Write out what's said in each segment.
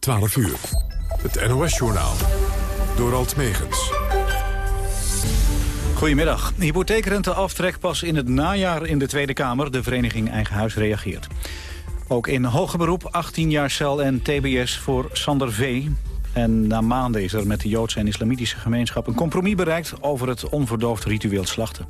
12 uur. Het NOS-journaal. Door Alt Megens. Goedemiddag. Hypotheekrenteaftrek pas in het najaar in de Tweede Kamer. De vereniging Eigen Huis reageert. Ook in hoger beroep 18 jaar cel en tbs voor Sander V. En na maanden is er met de Joodse en Islamitische gemeenschap... een compromis bereikt over het onverdoofd ritueel slachten.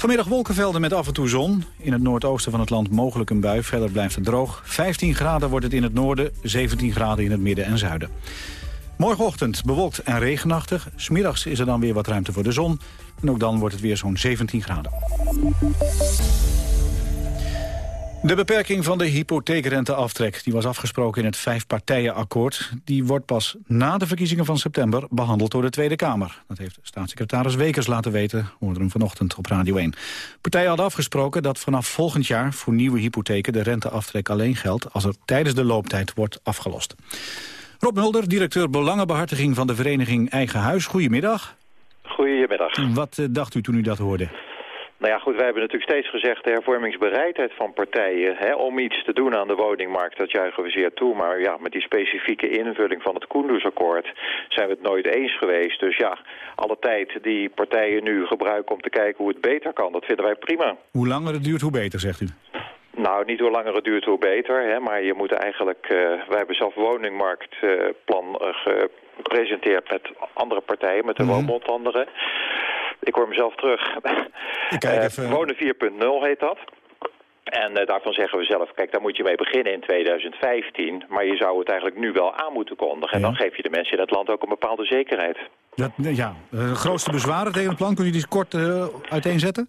Vanmiddag wolkenvelden met af en toe zon. In het noordoosten van het land mogelijk een bui. Verder blijft het droog. 15 graden wordt het in het noorden, 17 graden in het midden en zuiden. Morgenochtend bewolkt en regenachtig. Smiddags is er dan weer wat ruimte voor de zon. En ook dan wordt het weer zo'n 17 graden. De beperking van de hypotheekrenteaftrek die was afgesproken in het vijfpartijenakkoord... die wordt pas na de verkiezingen van september behandeld door de Tweede Kamer. Dat heeft staatssecretaris Wekers laten weten, hoorde hem vanochtend op Radio 1. Partijen hadden afgesproken dat vanaf volgend jaar voor nieuwe hypotheken... de renteaftrek alleen geldt als er tijdens de looptijd wordt afgelost. Rob Mulder, directeur Belangenbehartiging van de vereniging Eigen Huis. Goedemiddag. Goedemiddag. Wat uh, dacht u toen u dat hoorde? Nou ja, goed, wij hebben natuurlijk steeds gezegd... de hervormingsbereidheid van partijen hè, om iets te doen aan de woningmarkt... dat juichen we zeer toe. Maar ja, met die specifieke invulling van het Koendersakkoord... zijn we het nooit eens geweest. Dus ja, alle tijd die partijen nu gebruiken om te kijken hoe het beter kan... dat vinden wij prima. Hoe langer het duurt, hoe beter, zegt u? Nou, niet hoe langer het duurt, hoe beter. Hè, maar je moet eigenlijk... Uh, wij hebben zelf woningmarktplan uh, gepresenteerd met andere partijen, met de mm -hmm. anderen. Ik hoor mezelf terug. Ik kijk even. Uh, Wonen 4.0 heet dat. En uh, daarvan zeggen we zelf, kijk, daar moet je mee beginnen in 2015. Maar je zou het eigenlijk nu wel aan moeten kondigen. En ja. dan geef je de mensen in het land ook een bepaalde zekerheid. Dat, ja, de grootste bezwaren tegen het plan, kun je die kort uh, uiteenzetten?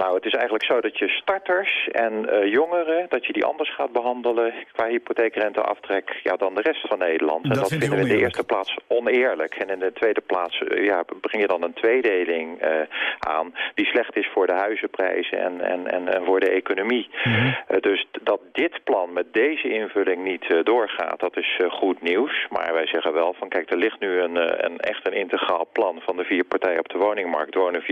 Nou, het is eigenlijk zo dat je starters en uh, jongeren, dat je die anders gaat behandelen qua hypotheekrenteaftrek ja, dan de rest van Nederland. Dat en dat vinden we in de eerste plaats oneerlijk. En in de tweede plaats uh, ja, breng je dan een tweedeling uh, aan die slecht is voor de huizenprijzen en, en, en, en voor de economie. Mm -hmm. dus dat dit plan met deze invulling niet doorgaat, dat is goed nieuws. Maar wij zeggen wel van kijk, er ligt nu een, een echt een integraal plan van de vier partijen op de woningmarkt, Wonen 4.0.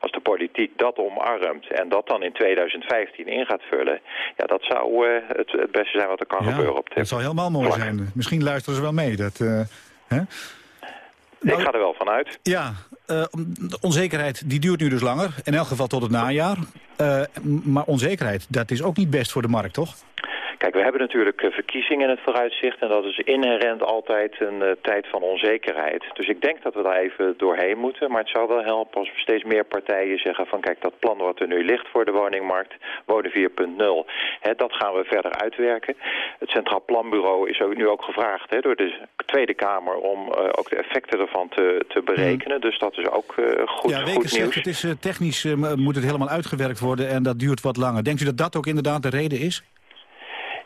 Als de politiek dat omarmt en dat dan in 2015 in gaat vullen... ja, dat zou uh, het, het, beste zijn wat er kan ja, gebeuren op dit Dat zou helemaal mooi vlak. zijn. Misschien luisteren ze wel mee. Dat, uh, hè? Nou, ik ga er wel van uit. Ja, uh, de onzekerheid die duurt nu dus langer. In elk geval tot het najaar. maar onzekerheid, dat is ook niet best voor de markt, toch? Kijk, we hebben natuurlijk uh, verkiezingen in het vooruitzicht... en dat is inherent altijd een uh, tijd van onzekerheid. Dus ik denk dat we daar even doorheen moeten. Maar het zou wel helpen als we steeds meer partijen zeggen van... kijk, dat plan wat er nu ligt voor de woningmarkt, Wonen 4.0... dat gaan we verder uitwerken. Het Centraal Planbureau is ook nu ook gevraagd hè, door de Tweede Kamer... om uh, ook de effecten ervan te, te berekenen. Mm. Dus dat is ook goed, ja, goed zegt, het is technisch moet het helemaal uitgewerkt worden... en dat duurt wat langer. Denkt u dat dat ook inderdaad de reden is?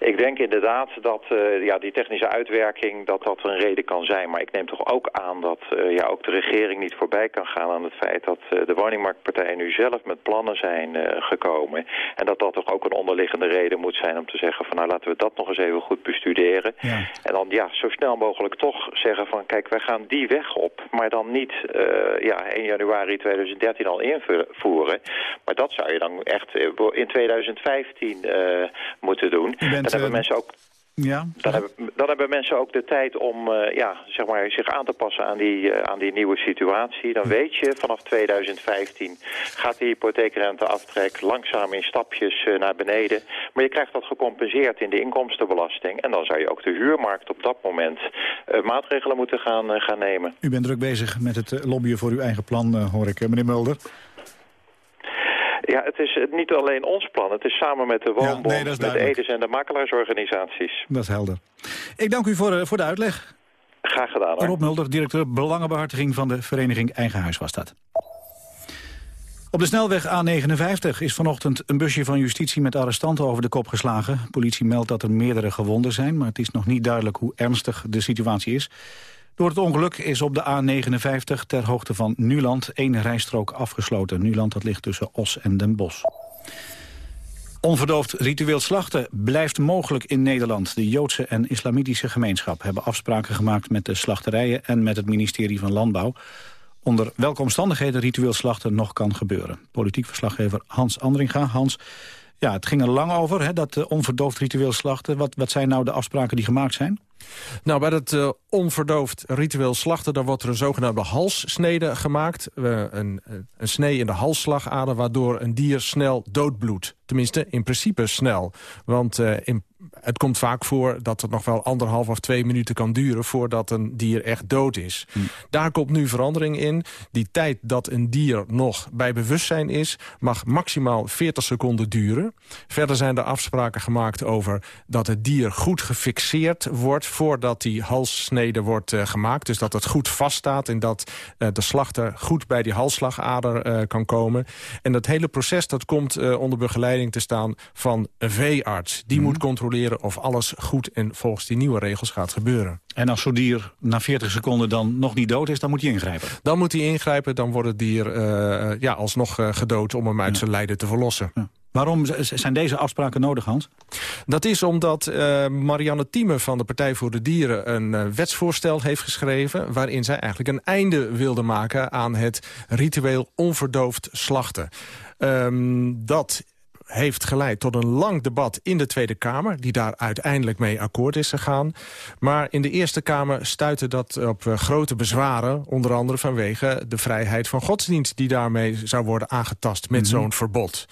Ik denk inderdaad dat uh, ja, die technische uitwerking dat dat een reden kan zijn. Maar ik neem toch ook aan dat uh, ja, ook de regering niet voorbij kan gaan aan het feit dat uh, de woningmarktpartijen nu zelf met plannen zijn gekomen. En dat dat toch ook een onderliggende reden moet zijn om te zeggen van nou laten we dat nog eens even goed bestuderen. Ja. En dan ja, zo snel mogelijk toch zeggen van kijk wij gaan die weg op. Maar dan niet ja, 1 januari 2013 al invoeren. Maar dat zou je dan echt in 2015 moeten doen dan hebben mensen ook ja, dan, hebben, dan hebben mensen ook de tijd om uh, ja, zeg maar, zich aan te passen aan die, uh, aan die nieuwe situatie. Dan weet je, vanaf 2015 gaat de hypotheekrenteaftrek langzaam in stapjes uh, naar beneden. Maar je krijgt dat gecompenseerd in de inkomstenbelasting. En dan zou je ook de huurmarkt op dat moment maatregelen moeten gaan, gaan nemen. U bent druk bezig met het lobbyen voor uw eigen plan, hoor ik, meneer Mulder. Ja, het is niet alleen ons plan. Het is samen met de Woonbond, ja, nee, met de Edes en de makelaarsorganisaties. Dat is helder. Ik dank u voor, voor de uitleg. Graag gedaan. Hoor. Rob Mulder, directeur Belangenbehartiging van de vereniging Eigen Huis was dat. Op de snelweg A59 is vanochtend een busje van justitie met arrestanten over de kop geslagen. Politie meldt dat er meerdere gewonden zijn, maar het is nog niet duidelijk hoe ernstig de situatie is. Door het ongeluk is op de A59 ter hoogte van Nuland één rijstrook afgesloten. Nuland dat ligt tussen Os en Den Bosch. Onverdoofd ritueel slachten blijft mogelijk in Nederland. De Joodse en Islamitische gemeenschap hebben afspraken gemaakt met de slachterijen en met het ministerie van Landbouw. Onder welke omstandigheden ritueel slachten nog kan gebeuren. Politiek verslaggever Hans Andringa. Hans, ja, het ging er lang over, hè, dat onverdoofd ritueel slachten. Wat, wat zijn nou de afspraken die gemaakt zijn? Nou, bij het uh, onverdoofd ritueel slachten... dan wordt er een zogenaamde halssnede gemaakt. Uh, een, een snee in de halsslagader... waardoor een dier snel doodbloedt. Tenminste, in principe snel. Want uh, in het komt vaak voor dat het nog wel anderhalf of twee minuten kan duren... voordat een dier echt dood is. Hm. Daar komt nu verandering in. Die tijd dat een dier nog bij bewustzijn is... mag maximaal 40 seconden duren. Verder zijn er afspraken gemaakt over dat het dier goed gefixeerd wordt... voordat die halssnede wordt uh, gemaakt. Dus dat het goed vaststaat en dat uh, de slachter goed bij die halsslagader kan komen. En dat hele proces dat komt onder begeleiding te staan van een veearts. Die hm. moet controleren of alles goed en volgens die nieuwe regels gaat gebeuren. En als zo'n dier na 40 seconden dan nog niet dood is, dan moet hij ingrijpen? Dan moet hij ingrijpen, dan wordt het dier uh, ja, alsnog uh, gedood om hem uit zijn lijden te verlossen. Ja. Waarom zijn deze afspraken nodig, Hans? Dat is omdat uh, Marianne Thieme van de Partij voor de Dieren... een uh, wetsvoorstel heeft geschreven... waarin zij eigenlijk een einde wilde maken aan het ritueel onverdoofd slachten. Um, dat heeft geleid tot een lang debat in de Tweede Kamer... die daar uiteindelijk mee akkoord is gegaan. Maar in de Eerste Kamer stuitte dat op uh, grote bezwaren... onder andere vanwege de vrijheid van godsdienst... die daarmee zou worden aangetast met mm -hmm. zo'n verbod.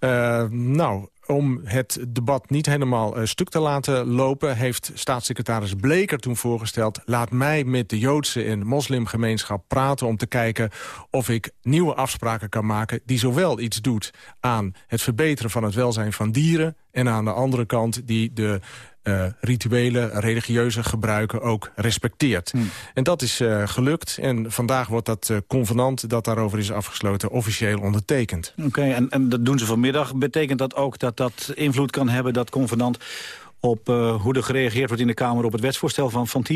Uh, nou, om het debat niet helemaal uh, stuk te laten lopen... heeft staatssecretaris Bleker toen voorgesteld... laat mij met de Joodse en moslimgemeenschap praten... om te kijken of ik nieuwe afspraken kan maken... die zowel iets doet aan het verbeteren van het welzijn van dieren... en aan de andere kant die de uh, rituele, religieuze gebruiken ook respecteert. Hmm. En dat is uh, gelukt. En vandaag wordt dat uh, convenant dat daarover is afgesloten officieel ondertekend. Oké, en, en dat doen ze vanmiddag. Betekent dat ook dat dat invloed kan hebben, dat convenant op uh, hoe er gereageerd wordt in de Kamer op het wetsvoorstel van, van?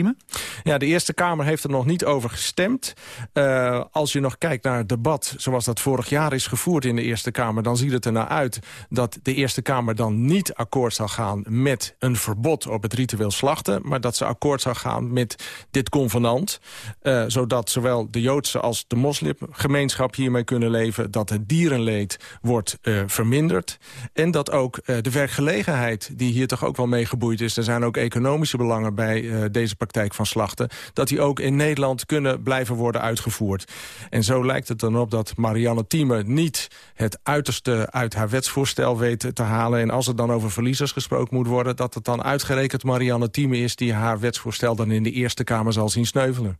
Ja, de Eerste Kamer heeft er nog niet over gestemd. Uh, als je nog kijkt naar het debat zoals dat vorig jaar is gevoerd in de Eerste Kamer... dan ziet het er naar uit dat de Eerste Kamer dan niet akkoord zal gaan... met een verbod op het ritueel slachten... maar dat ze akkoord zal gaan met dit convenant. Uh, zodat zowel de Joodse als de moslimgemeenschap hiermee kunnen leven... dat het dierenleed wordt verminderd. En dat ook de werkgelegenheid, die hier toch ook wel mee geboeid is... er zijn ook economische belangen bij uh, deze praktijk van slachten... dat die ook in Nederland kunnen blijven worden uitgevoerd. En zo lijkt het dan op dat Marianne Thieme niet het uiterste uit haar wetsvoorstel weet te halen. En als er dan over verliezers gesproken moet worden... dat het dan uitgerekend Marianne Thieme is... die haar wetsvoorstel dan in de Eerste Kamer zal zien sneuvelen.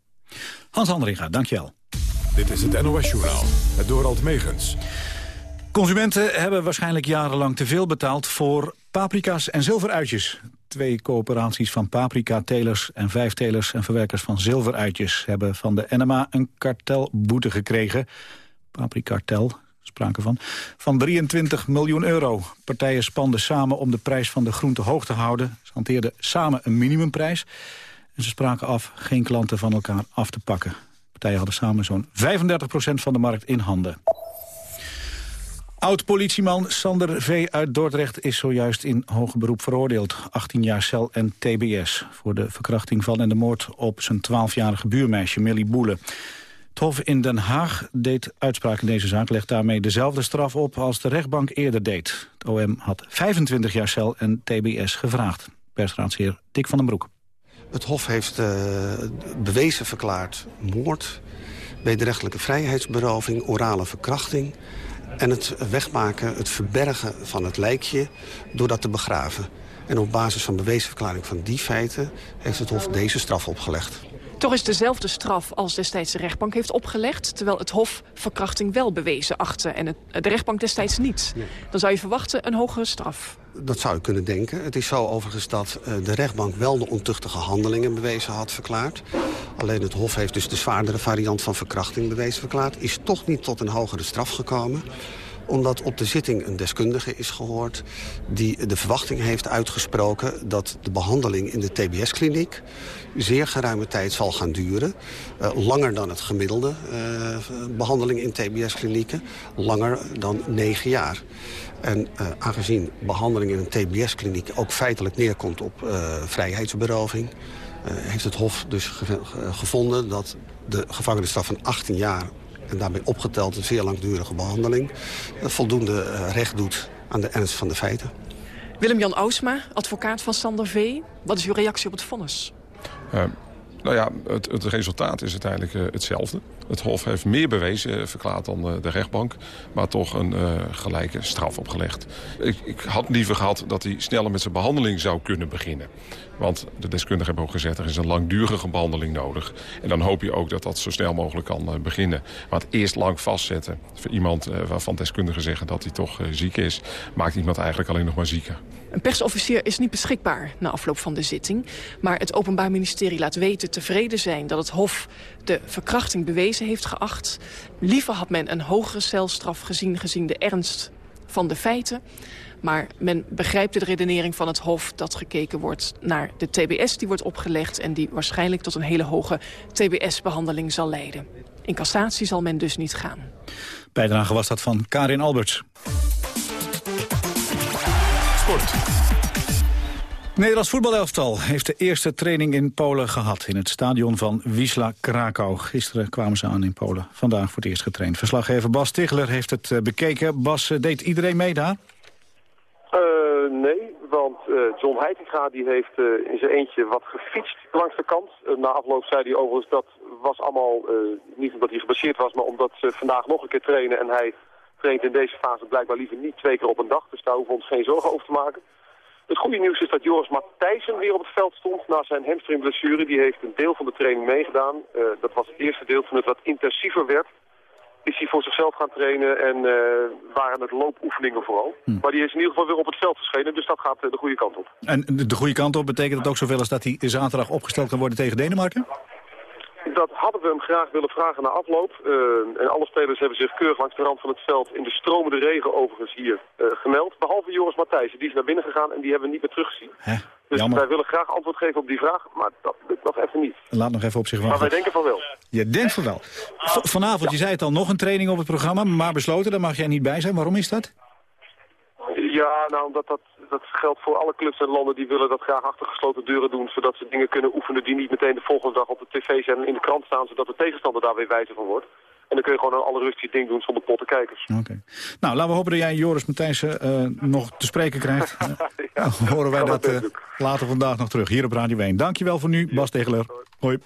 Hans Andringa, dankjewel. Dit is het NOS Journaal, het Dorald Megens. Consumenten hebben waarschijnlijk jarenlang te veel betaald voor paprika's en zilveruitjes. Twee coöperaties van paprika-telers en vijf telers en verwerkers van zilveruitjes... hebben van de NMA een kartelboete gekregen. Paprikartel, sprake van, van 23 miljoen euro. Partijen spanden samen om de prijs van de groente hoog te houden. Ze hanteerden samen een minimumprijs. En ze spraken af geen klanten van elkaar af te pakken. Partijen hadden samen zo'n 35% van de markt in handen. Oud-politieman Sander V. uit Dordrecht is zojuist in hoger beroep veroordeeld. 18 jaar cel en tbs voor de verkrachting van en de moord op zijn 12-jarige buurmeisje Millie Boele. Het Hof in Den Haag deed uitspraak in deze zaak, legt daarmee dezelfde straf op als de rechtbank eerder deed. Het OM had 25 jaar cel en tbs gevraagd. Persraadsheer Dick van den Broek. Het Hof heeft uh, bewezen verklaard moord, wederrechtelijke vrijheidsberoving, orale verkrachting en het wegmaken, het verbergen van het lijkje door dat te begraven. En op basis van bewezenverklaring van die feiten heeft het Hof deze straf opgelegd. Toch is dezelfde straf als destijds de rechtbank heeft opgelegd... terwijl het Hof verkrachting wel bewezen achtte en het, de rechtbank destijds niet. Dan zou je verwachten een hogere straf. Dat zou je kunnen denken. Het is zo overigens dat uh, de rechtbank wel de ontuchtige handelingen bewezen had verklaard. Alleen het Hof heeft dus de zwaardere variant van verkrachting bewezen verklaard. Is toch niet tot een hogere straf gekomen omdat op de zitting een deskundige is gehoord... die de verwachting heeft uitgesproken dat de behandeling in de TBS-kliniek... zeer geruime tijd zal gaan duren. Uh, langer dan het gemiddelde uh, behandeling in TBS-klinieken. Langer dan negen jaar. En uh, aangezien behandeling in een TBS-kliniek ook feitelijk neerkomt op vrijheidsberoving... Heeft het Hof dus ge gevonden dat de gevangenisstraf van 18 jaar... en daarbij opgeteld een zeer langdurige behandeling... voldoende recht doet aan de ernst van de feiten. Willem-Jan Oosma, advocaat van Sander V. Wat is uw reactie op het vonnis? Uh, nou ja, het, het, resultaat is uiteindelijk uh, hetzelfde. Het Hof heeft meer bewezen uh, verklaard dan uh, de rechtbank. Maar toch een gelijke straf opgelegd. Ik, ik, had liever gehad dat hij sneller met zijn behandeling zou kunnen beginnen. Want de deskundigen hebben ook gezegd... er is een langdurige behandeling nodig. En dan hoop je ook dat dat zo snel mogelijk kan beginnen. Maar het eerst lang vastzetten voor iemand waarvan deskundigen zeggen... dat hij toch ziek is, maakt iemand eigenlijk alleen nog maar zieker. Een persofficier is niet beschikbaar na afloop van de zitting. Maar het Openbaar Ministerie laat weten tevreden zijn... dat het Hof de verkrachting bewezen heeft geacht. Liever had men een hogere celstraf gezien... gezien de ernst van de feiten. Maar men begrijpt de redenering van het Hof dat gekeken wordt naar de TBS die wordt opgelegd... en die waarschijnlijk tot een hele hoge TBS-behandeling zal leiden. In cassatie zal men dus niet gaan. Bijdrage was dat van Karin Alberts. Sport. Nederlands voetbalelftal heeft de eerste training in Polen gehad... in het stadion van Wisla Krakau. Gisteren kwamen ze aan in Polen. Vandaag voor het eerst getraind. Verslaggever Bas Tichler heeft het eh, bekeken. Bas, eh, deed iedereen mee daar? Uh, nee, want uh, John Heitinga die heeft in zijn eentje wat gefietst langs de kant. na afloop zei hij overigens dat was allemaal niet omdat hij gebaseerd was... maar omdat ze vandaag nog een keer trainen en hij traint in deze fase blijkbaar liever niet twee keer op een dag. Dus daar hoeven we ons geen zorgen over te maken. Het goede nieuws is dat Joris Matthijssen weer op het veld stond na zijn hamstringblessure. Die heeft een deel van de training meegedaan. Uh, dat was het eerste deel toen het wat intensiever werd. Is hij voor zichzelf gaan trainen en uh, waren het loopoefeningen vooral. Hm. Maar die is in ieder geval weer op het veld verschenen, dus dat gaat uh, de goede kant op. En de goede kant op betekent dat ook zoveel als dat hij zaterdag opgesteld kan worden tegen Denemarken? Dat hadden we hem graag willen vragen na afloop. Uh, en alle spelers hebben zich keurig langs de rand van het veld in de stromende regen overigens hier uh, gemeld. Behalve Joris Matthijssen, die is naar binnen gegaan en die hebben we niet meer teruggezien. Hè? Dus Jammer. wij willen graag antwoord geven op die vraag, maar dat lukt nog even niet. Laat nog even op zich wachten. Maar wij denken van wel. Je denkt van wel. V vanavond, je zei het al, nog een training op het programma, maar besloten, daar mag jij niet bij zijn. Waarom is dat? Ja, nou, omdat dat, dat geldt voor alle clubs en landen die willen dat graag achter gesloten deuren doen. Zodat ze dingen kunnen oefenen die niet meteen de volgende dag op de tv zijn en in de krant staan. Zodat de tegenstander daar weer wijzer van wordt. En dan kun je gewoon een alle rustig ding doen zonder potte kijkers. Oké. Nou, laten we hopen dat jij Joris Matthijssen uh, nog te spreken krijgt. ja, horen wij dat uh, later vandaag nog terug hier op Radio 1. Dankjewel voor nu, Bas Tegeler. Hoi.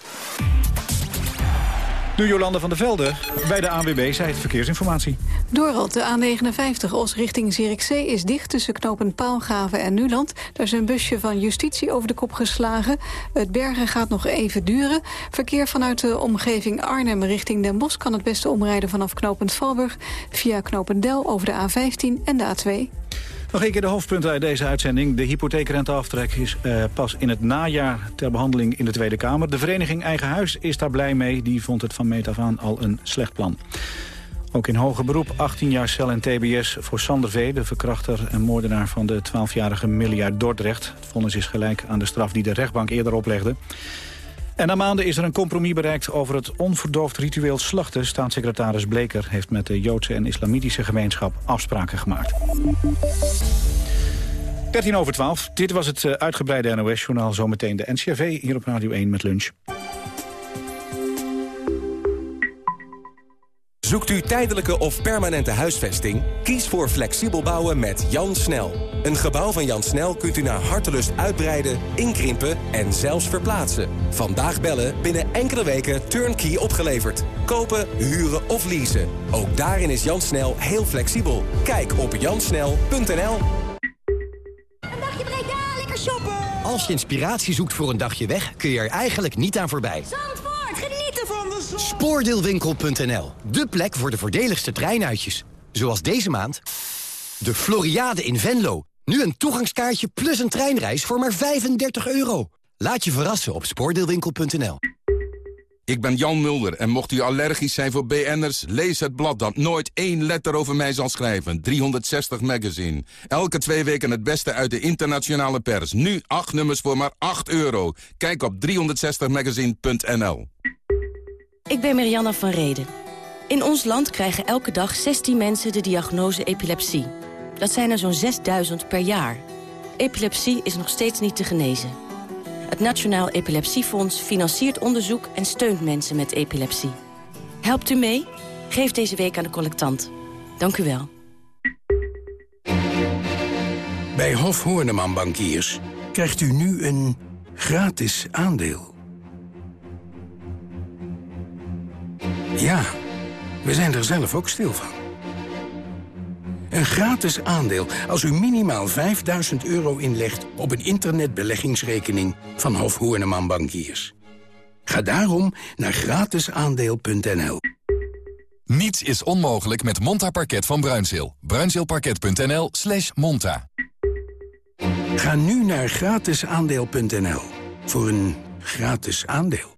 Nu Jolande van der Velde bij de ANWB, zei het verkeersinformatie. Doorald, de A59 Os richting Zierikzee is dicht tussen knopen Paalgraven en Nuland. Daar is een busje van justitie over de kop geslagen. Het bergen gaat nog even duren. Verkeer vanuit de omgeving Arnhem richting Den Bosch... kan het beste omrijden vanaf knopend Valburg... via knopend Del over de A15 en de A2. Nog een keer de hoofdpunten uit deze uitzending. De hypotheekrenteaftrek is uh, pas in het najaar ter behandeling in de Tweede Kamer. De vereniging Eigen Huis is daar blij mee. Die vond het van meet af aan al een slecht plan. Ook in hoger beroep 18 jaar cel en tbs voor Sander V., de verkrachter en moordenaar van de 12-jarige miljard Dordrecht. Het vonnis is gelijk aan de straf die de rechtbank eerder oplegde. En na maanden is er een compromis bereikt over het onverdoofd ritueel slachten. Staatssecretaris Bleker heeft met de Joodse en Islamitische gemeenschap afspraken gemaakt. 13 over 12. Dit was het eh, uitgebreide NOS-journaal. Zometeen de NCRV hier op Radio 1 met lunch. Zoekt u tijdelijke of permanente huisvesting? Kies voor flexibel bouwen met Jan Snel. Een gebouw van Jan Snel kunt u naar hartelust uitbreiden, inkrimpen en zelfs verplaatsen. Vandaag bellen, binnen enkele weken turnkey opgeleverd. Kopen, huren of leasen. Ook daarin is Jan Snel heel flexibel. Kijk op jansnel.nl Een dagje Breda, lekker shoppen! Als je inspiratie zoekt voor een dagje weg, kun je er eigenlijk niet aan voorbij. Spoordeelwinkel.nl, de plek voor de voordeligste treinuitjes. Zoals deze maand de Floriade in Venlo. Nu een toegangskaartje plus een treinreis voor maar 35 euro. Laat je verrassen op spoordeelwinkel.nl. Ik ben Jan Mulder en mocht u allergisch zijn voor BN'ers... lees het blad dat nooit één letter over mij zal schrijven. 360 Magazine. Elke twee weken het beste uit de internationale pers. Nu acht nummers voor maar 8 euro. Kijk op 360magazine.nl. Ik ben Marianne van Reden. In ons land krijgen elke dag 16 mensen de diagnose epilepsie. Dat zijn er zo'n 6000 per jaar. Epilepsie is nog steeds niet te genezen. Het Nationaal Epilepsiefonds financiert onderzoek en steunt mensen met epilepsie. Helpt u mee? Geef deze week aan de collectant. Dank u wel. Bij Hof Horneman Bankiers krijgt u nu een gratis aandeel. Ja, we zijn er zelf ook stil van. Een gratis aandeel als u minimaal 5000 euro inlegt op een internetbeleggingsrekening van Hof Horneman Bankiers. Ga daarom naar gratisaandeel.nl. Niets is onmogelijk met Monta Parket van Bruinzeel. Bruinzeelparket.nl slash monta. Ga nu naar gratisaandeel.nl voor een gratis aandeel.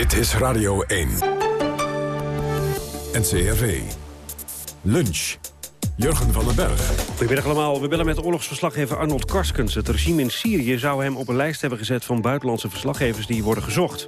Dit is Radio 1. NCRV. Lunch. Jurgen van den Berg. Goedemiddag allemaal. We bellen met oorlogsverslaggever Arnold Karskens. Het regime in Syrië zou hem op een lijst hebben gezet... van buitenlandse verslaggevers die worden gezocht.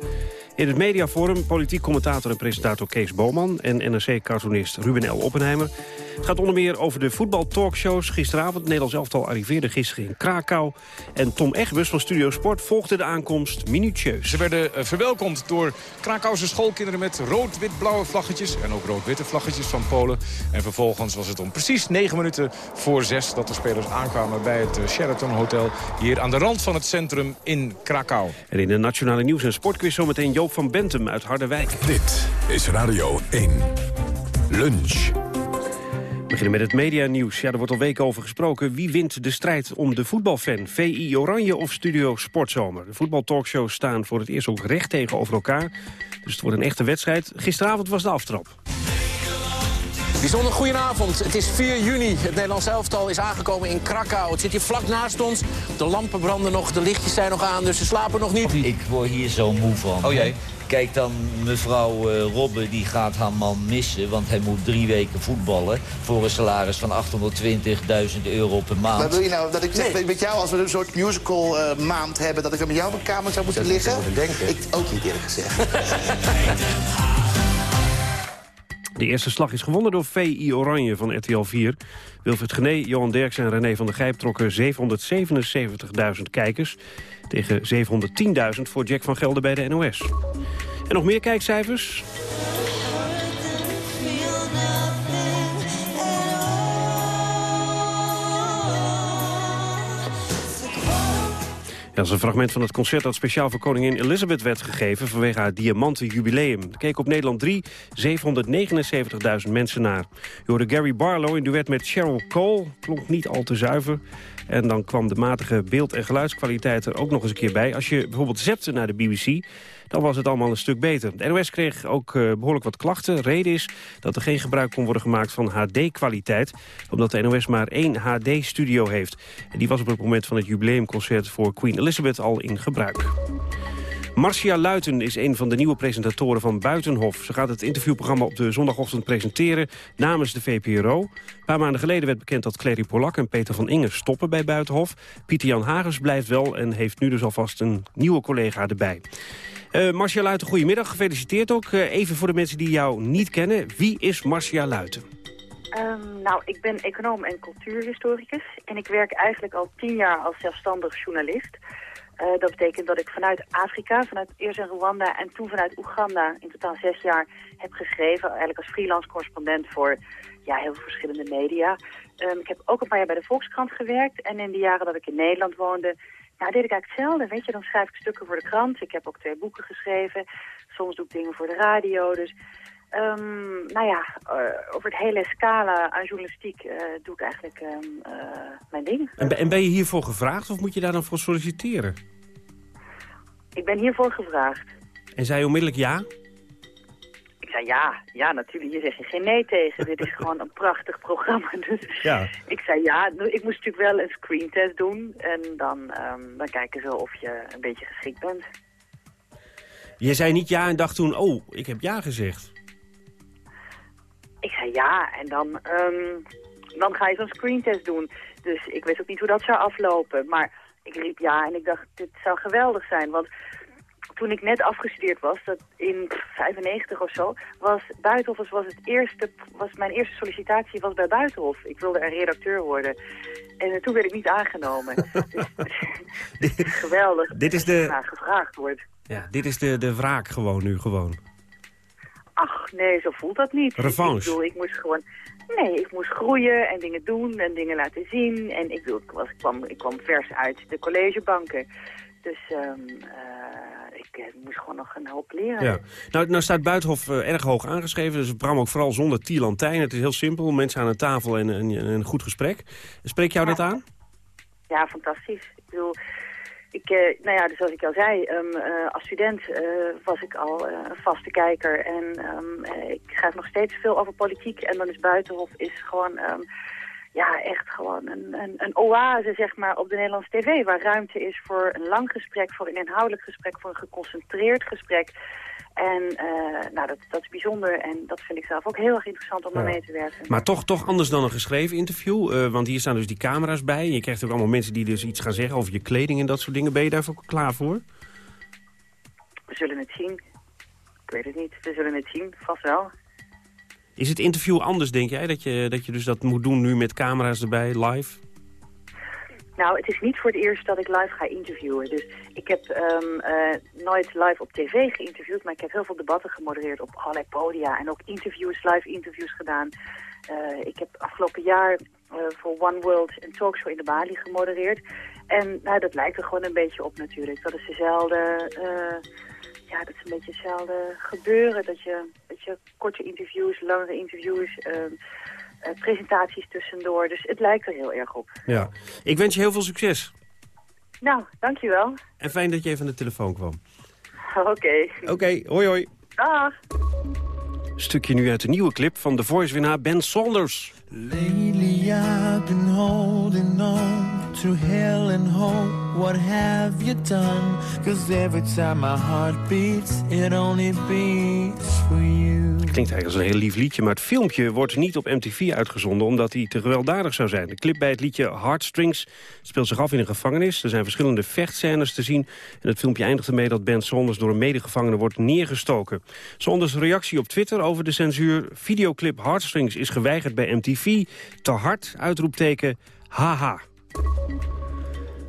In het mediaforum politiek commentator en presentator Kees Boman... en NRC-cartoonist Ruben L. Oppenheimer. Het gaat onder meer over de voetbaltalkshows. Gisteravond, het Nederlands elftal arriveerde gisteren in Krakau. En Tom Egbus van Studio Sport volgde de aankomst minutieus. Ze werden eh, verwelkomd door Krakauwse schoolkinderen met rood-wit-blauwe vlaggetjes... en ook rood-witte vlaggetjes van Polen. En vervolgens was het om precies negen minuten voor zes... dat de spelers aankwamen bij het eh, Sheraton Hotel... hier aan de rand van het centrum in Krakau. En in de Nationale Nieuws- en Sportquiz zometeen Joop van Bentum uit Harderwijk. Dit is Radio 1. Lunch. We beginnen met het medianieuws. Ja, er wordt al weken over gesproken. Wie wint de strijd om de voetbalfan? VI Oranje of Studio Sportzomer? De voetbaltalkshows staan voor het eerst ook recht tegenover elkaar. Dus het wordt een echte wedstrijd. Gisteravond was de aftrap. Bijzonder goedenavond. Het is 4 juni. Het Nederlands elftal is aangekomen in Krakau. Het zit hier vlak naast ons. De lampen branden nog, de lichtjes zijn nog aan, dus ze slapen nog niet. Ik word hier zo moe van. Oh jee. Kijk dan, mevrouw uh, Robbe die gaat haar man missen... want hij moet drie weken voetballen... voor een salaris van 820.000 euro per maand. Maar wil je nou dat ik zeg met jou, als we een soort musical uh, maand hebben... dat ik dan met jou op een kamer zou moeten liggen? Ik ook niet eerlijk gezegd. De eerste slag is gewonnen door VI Oranje van RTL 4. Wilfried Gené, Johan Derks en René van der Gijp trokken 777.000 kijkers... tegen 710.000 voor Jack van Gelder bij de NOS. En nog meer kijkcijfers? Dat is een fragment van het concert dat speciaal voor koningin Elizabeth werd gegeven... vanwege haar diamanten jubileum. Er keek op Nederland 3 779.000 mensen naar. Je hoorde Gary Barlow in duet met Cheryl Cole. Klonk niet al te zuiver. En dan kwam de matige beeld- en geluidskwaliteit er ook nog eens een keer bij. Als je bijvoorbeeld zette naar de BBC dan was het allemaal een stuk beter. De NOS kreeg ook uh, behoorlijk wat klachten. Reden is dat er geen gebruik kon worden gemaakt van HD-kwaliteit... omdat de NOS maar één HD-studio heeft. En die was op het moment van het jubileumconcert voor Queen Elizabeth al in gebruik. Marcia Luiten is een van de nieuwe presentatoren van Buitenhof. Ze gaat het interviewprogramma op de zondagochtend presenteren namens de VPRO. Een paar maanden geleden werd bekend dat Clary Polak en Peter van Ingen stoppen bij Buitenhof. Pieter Jan Hagers blijft wel en heeft nu dus alvast een nieuwe collega erbij. Uh, Marcia Luiten, goedemiddag. Gefeliciteerd ook. Uh, even voor de mensen die jou niet kennen. Wie is Marcia Luiten? Um, nou, ik ben econoom en cultuurhistoricus. En ik werk eigenlijk al tien jaar als zelfstandig journalist. Uh, dat betekent dat ik vanuit Afrika, vanuit eerst in Rwanda en toen vanuit Oeganda... in totaal zes jaar heb geschreven. Eigenlijk als freelance correspondent voor ja, heel veel verschillende media. Um, ik heb ook een paar jaar bij de Volkskrant gewerkt. En in de jaren dat ik in Nederland woonde nou, deed ik eigenlijk hetzelfde. Weet je, dan schrijf ik stukken voor de krant. Ik heb ook twee boeken geschreven. Soms doe ik dingen voor de radio. Dus, um, nou ja, uh, over het hele scala aan journalistiek uh, doe ik eigenlijk um, uh, mijn ding. En, en, ben je hiervoor gevraagd of moet je daar dan voor solliciteren? Ik ben hiervoor gevraagd. En zei je onmiddellijk ja? Ik zei ja, ja natuurlijk, hier zeg je geen nee tegen. Dit is gewoon een prachtig programma. Dus ja. ik zei ja, ik moest natuurlijk wel een screentest doen. En dan, um, dan kijken ze of je een beetje geschikt bent. Je zei niet ja en dacht toen, oh, ik heb ja gezegd. Ik zei ja en dan, um, dan ga je zo'n screentest doen. Dus ik wist ook niet hoe dat zou aflopen. Maar ik riep ja en ik dacht, dit zou geweldig zijn. Want toen ik net afgestudeerd was, dat in 95 of zo, was Buitenhof was het eerste, was mijn eerste sollicitatie was bij Buitenhof. Ik wilde een redacteur worden. En uh, toen werd ik niet aangenomen. dus, is geweldig dit is de... naar gevraagd wordt. Ja, dit is de, de wraak gewoon nu gewoon. Ach, nee, zo voelt dat niet. Revanche. Ik bedoel, ik moest gewoon... Nee, ik moest groeien en dingen doen en dingen laten zien. En ik, bedoel, ik, was, ik, kwam, ik kwam vers uit de collegebanken. Dus ehm, eh, ik eh, moest gewoon nog een hoop leren. Ja. Nou, nou staat Buitenhof eh, erg hoog aangeschreven. Dus Bram ook vooral zonder Tien Het is heel simpel. Mensen aan een tafel en, en, en een goed gesprek. Spreek jou dat aan? Ja, fantastisch. Ik bedoel, ik, eh, nou ja, dus zoals ik al zei, ehm, eh, als student was ik al een vaste kijker. En ehm, eh, ik schrijf nog steeds veel over politiek. En dan is Buitenhof is gewoon, ehm, ja, echt gewoon een, een, een oase, zeg maar, op de Nederlandse tv. Waar ruimte is voor een lang gesprek, voor een inhoudelijk gesprek, voor een geconcentreerd gesprek. En eh, nou, dat, dat is bijzonder en dat vind ik zelf ook heel erg interessant om Ja. mee te werken. Maar toch, toch anders dan een geschreven interview. eh, want hier staan dus die camera's bij. Je krijgt ook allemaal mensen die dus iets gaan zeggen over je kleding en dat soort dingen. Ben je daar ook klaar voor? We zullen het zien. Ik weet het niet. We zullen het zien, vast wel. Is het interview anders, denk jij? Dat je, dat je dus dat moet doen nu met camera's erbij, live? Nou, het is niet voor het eerst dat ik live ga interviewen. Dus ik heb ehm, eh, nooit live op tv geïnterviewd, maar ik heb heel veel debatten gemodereerd op allerlei podia en ook interviews, live interviews gedaan. Eh, ik heb afgelopen jaar eh, voor One World een talkshow in de Bali gemodereerd. En nou, dat lijkt er gewoon een beetje op natuurlijk. Dat is dezelfde, ja, dat is een beetje hetzelfde gebeuren. Dat je, dat je korte interviews, langere interviews, ehm, eh, presentaties tussendoor. Dus het lijkt er heel erg op. Ja. Ik wens je heel veel succes. Nou, dankjewel. En fijn dat je even aan de telefoon kwam. Oké. Oké, hoi hoi. Dag. Stukje nu uit de nieuwe clip van The Voice-winnaar Ben Saunders. Lately I've been holding on to hell and hope. What have you done? Cause every time my heart beats, it only beats for you. Klinkt eigenlijk als een heel lief liedje, maar het filmpje wordt niet op MTV uitgezonden omdat hij te gewelddadig zou zijn. De clip bij het liedje Heartstrings speelt zich af in een gevangenis. Er zijn verschillende vechtscènes te zien. En het filmpje eindigt ermee dat Ben Saunders door een medegevangene wordt neergestoken. Saunders reactie op Twitter over de censuur. Videoclip Heartstrings is geweigerd bij MTV. Te hard, uitroepteken, haha.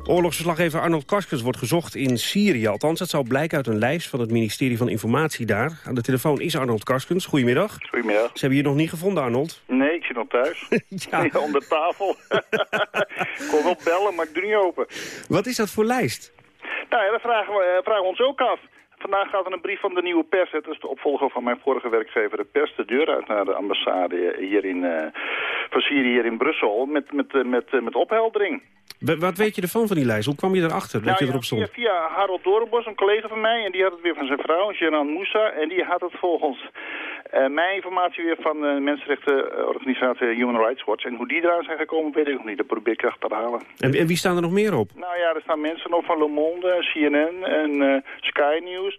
Oorlogsverslaggever Arnold Karskens wordt gezocht in Syrië. Althans, dat zou blijken uit een lijst van het ministerie van Informatie daar. Aan de telefoon is Arnold Karskens. Goedemiddag. Goedemiddag. Ze hebben je nog niet gevonden, Arnold. Nee, ik zit nog thuis. Ja. Onder tafel. ik kon wel bellen, maar ik doe niet open. Wat is dat voor lijst? Nou ja, dat vragen we, eh, vragen we ons ook af. Vandaag gaat er een brief van de nieuwe pers. Het is de opvolger van mijn vorige werkgever, de pers, de deur uit naar de ambassade hier in, eh, van Syrië hier in Brussel. Met, met, eh, met, eh, met opheldering. Wat weet je ervan van die lijst? Hoe kwam je erachter dat Nou je ja, erop stond? Via, via Harold Dorenbos, een collega van mij, en die had het weer van zijn vrouw, Jenan Moussa. En die had het volgens eh, mijn informatie weer van de mensenrechtenorganisatie Human Rights Watch. En hoe die eraan zijn gekomen, weet ik nog niet. Dat probeer ik achter te halen. En, en wie staan er nog meer op? Nou ja, er staan mensen nog van Le Monde, CNN en eh, Sky News.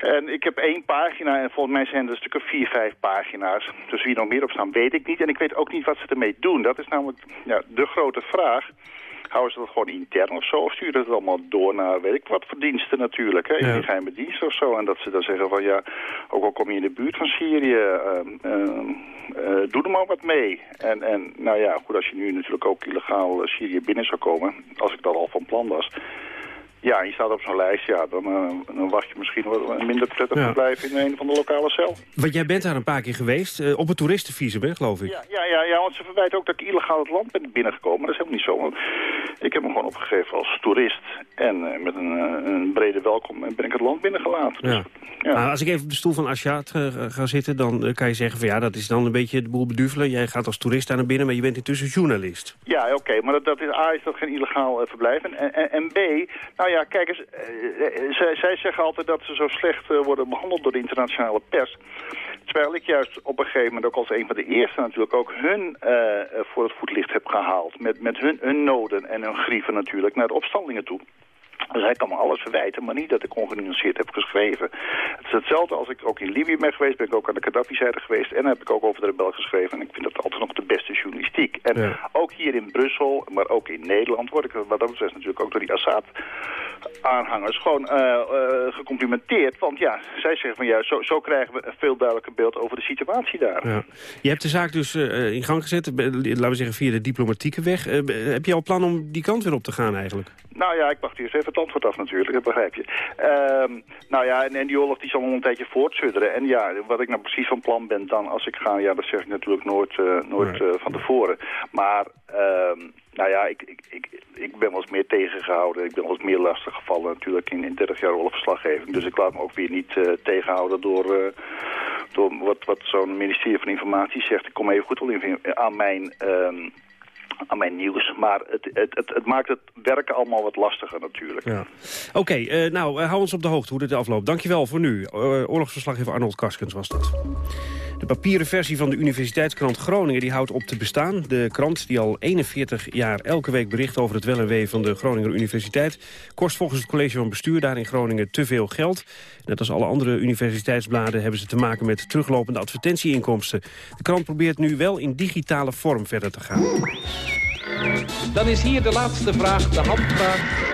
En ik heb één pagina en volgens mij zijn er een stuk of vier, vijf pagina's. Dus wie er nog meer op staan, weet ik niet. En ik weet ook niet wat ze ermee doen. Dat is namelijk ja, de grote vraag. Houden ze dat gewoon intern of zo? Of sturen ze het allemaal door naar, weet ik wat, voor diensten natuurlijk. Hè? In de geheime dienst of zo. En dat ze dan zeggen van, ja, ook al kom je in de buurt van Syrië, ehm, ehm, eh, doe er maar wat mee. En, en nou ja, goed, als je nu natuurlijk ook illegaal eh, Syrië binnen zou komen, als ik dat al van plan was... Ja, je staat op zo'n lijst, ja, dan, eh, dan wacht je misschien wel een minder prettig Ja. verblijf in een van de lokale cel. Want jij bent daar een paar keer geweest, eh, op het toeristenvisum, hè, geloof ik. Ja, ja, ja, ja, want ze verwijten ook dat ik illegaal het land ben binnengekomen. Dat is helemaal niet zo, want ik heb me gewoon opgegeven als toerist. En eh, met een, een brede welkom ben ik het land binnengelaten. Ja. Nou, als ik even op de stoel van Asjad ga zitten, dan kan je zeggen van ja, dat is dan een beetje de boel beduvelen. Jij gaat als toerist daar naar binnen, maar je bent intussen journalist. Ja, oké, maar dat, dat is, A, is dat geen illegaal verblijf. En, en, en B, nou ja, kijk eens, eh, eh, zij, zeggen altijd dat ze zo slecht eh, worden behandeld door de internationale pers. Terwijl ik juist op een gegeven moment ook als een van de eerste natuurlijk ook hun voor het voetlicht heb gehaald. Met, met hun, hun noden en hun grieven natuurlijk naar de opstandingen toe. Dus hij kan me alles verwijten, maar niet dat ik ongenuanceerd heb geschreven. Het is hetzelfde als ik ook in Libië ben geweest, ben ik ook aan de Gaddafi-zijde geweest... en heb ik ook over de rebel geschreven. En ik vind dat altijd nog de beste journalistiek. En ook hier in Brussel, maar ook in Nederland... word ik wat dat betreft natuurlijk ook door die Assad-aanhangers gewoon eh, eh, gecomplimenteerd. Want ja, zij zeggen van ja, zo, zo krijgen we een veel duidelijker beeld over de situatie daar. Ja. Je hebt de zaak dus eh, in gang gezet, laten we zeggen via de diplomatieke weg. Heb je al plan om die kant weer op te gaan eigenlijk? Nou ja, ik wacht eerst even het antwoord af natuurlijk, dat begrijp je. Ehm, nou ja, en, en die oorlog die zal nog een tijdje voortsudderen. En ja, wat ik nou precies van plan ben dan als ik ga, ja, dat zeg ik natuurlijk nooit, uh, nooit uh, van tevoren. Maar, ehm, nou ja, ik, ik, ik, ik ben wel eens meer tegengehouden. Ik ben wel eens meer lastig gevallen natuurlijk in, in 30 jaar oorlogverslaggeving. Dus ik laat me ook weer niet uh, tegenhouden door, door wat, wat zo'n ministerie van Informatie zegt. Ik kom even goed in, aan mijn... Um, aan mijn nieuws. Maar het, het, het, het, maakt het werken allemaal wat lastiger natuurlijk. Ja. Oké, uh, nou, uh, hou ons op de hoogte hoe dit afloopt. Dankjewel voor nu. Uh, oorlogsverslaggever Arnold Karskens was dat. De papieren versie van de Universiteitskrant Groningen die houdt op te bestaan. De krant, die al 41 jaar elke week bericht over het wel en wee van de Groninger Universiteit... kost volgens het college van bestuur daar in Groningen te veel geld. Net als alle andere universiteitsbladen hebben ze te maken met teruglopende advertentieinkomsten. De krant probeert nu wel in digitale vorm verder te gaan. Dan is hier de laatste vraag, de handvraag.